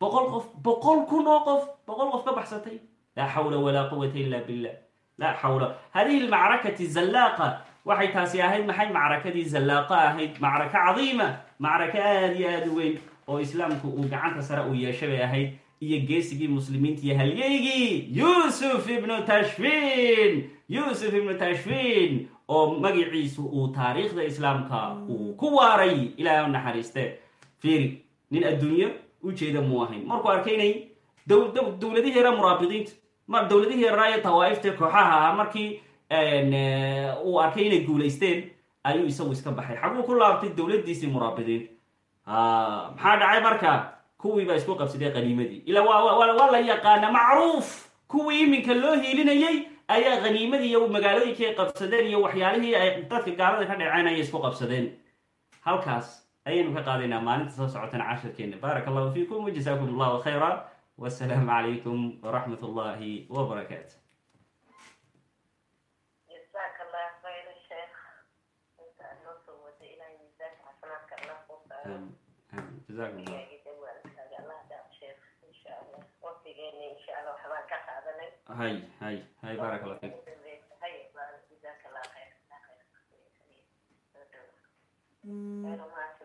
Boqol qof boqol kun oo qof boqol qof ka baxsatay. Laa xawla walaa quwata illa billah. Laa xawla hadihi lmacrakati zallaaqa waxay taasi ahayd maxay? Macrakadii zallaaqa ahayd. Macraka cadiima. Macraka aada iyo aada u weyn oo islaamku uu gacanta sare uu yeeshay bay ahayd iyo geesigii muslimiinta iyo halyeygii yuusuf ibnu tashfiin. Yuusuf ibnu tashfiin oo magaciisu uu taariikhda islaamka uu ku waaray ilaahay u naxariiste. Fiiri nin adduunyo ujeeda muu ahayn. Markuu arkaynay dowladihii yara muraabidiinta mar dowladihii yaraayo tawaa'ifta kooxaha ahaa markii uu arkay inay guulaysteen ayuu isagu iska baxay. Xaguu ku laabtay dowladdiisii muraabidiinta maxaa dhacay marka? Kuwii baa isku qabsaday qaniimadii. Ila waa la yaqaana macruuf. Kuwii iminka loo hiilinayay ayaa khaniimadii iyo magaalooyinkii ay qabsadeen iyo waxyaalihii ay dadka gaalada ka dhaceen ayay isku qabsadeen. Halkaas ayaynu ka qaadaynaa maalinta soo socotana cashirkeena baaraka allahu fiikum wajazaakum allahu khayra wasalaamu calaykum waraxmat ullahi wbarakaatu jazakum allah hay hay hay baaraka allah Pero más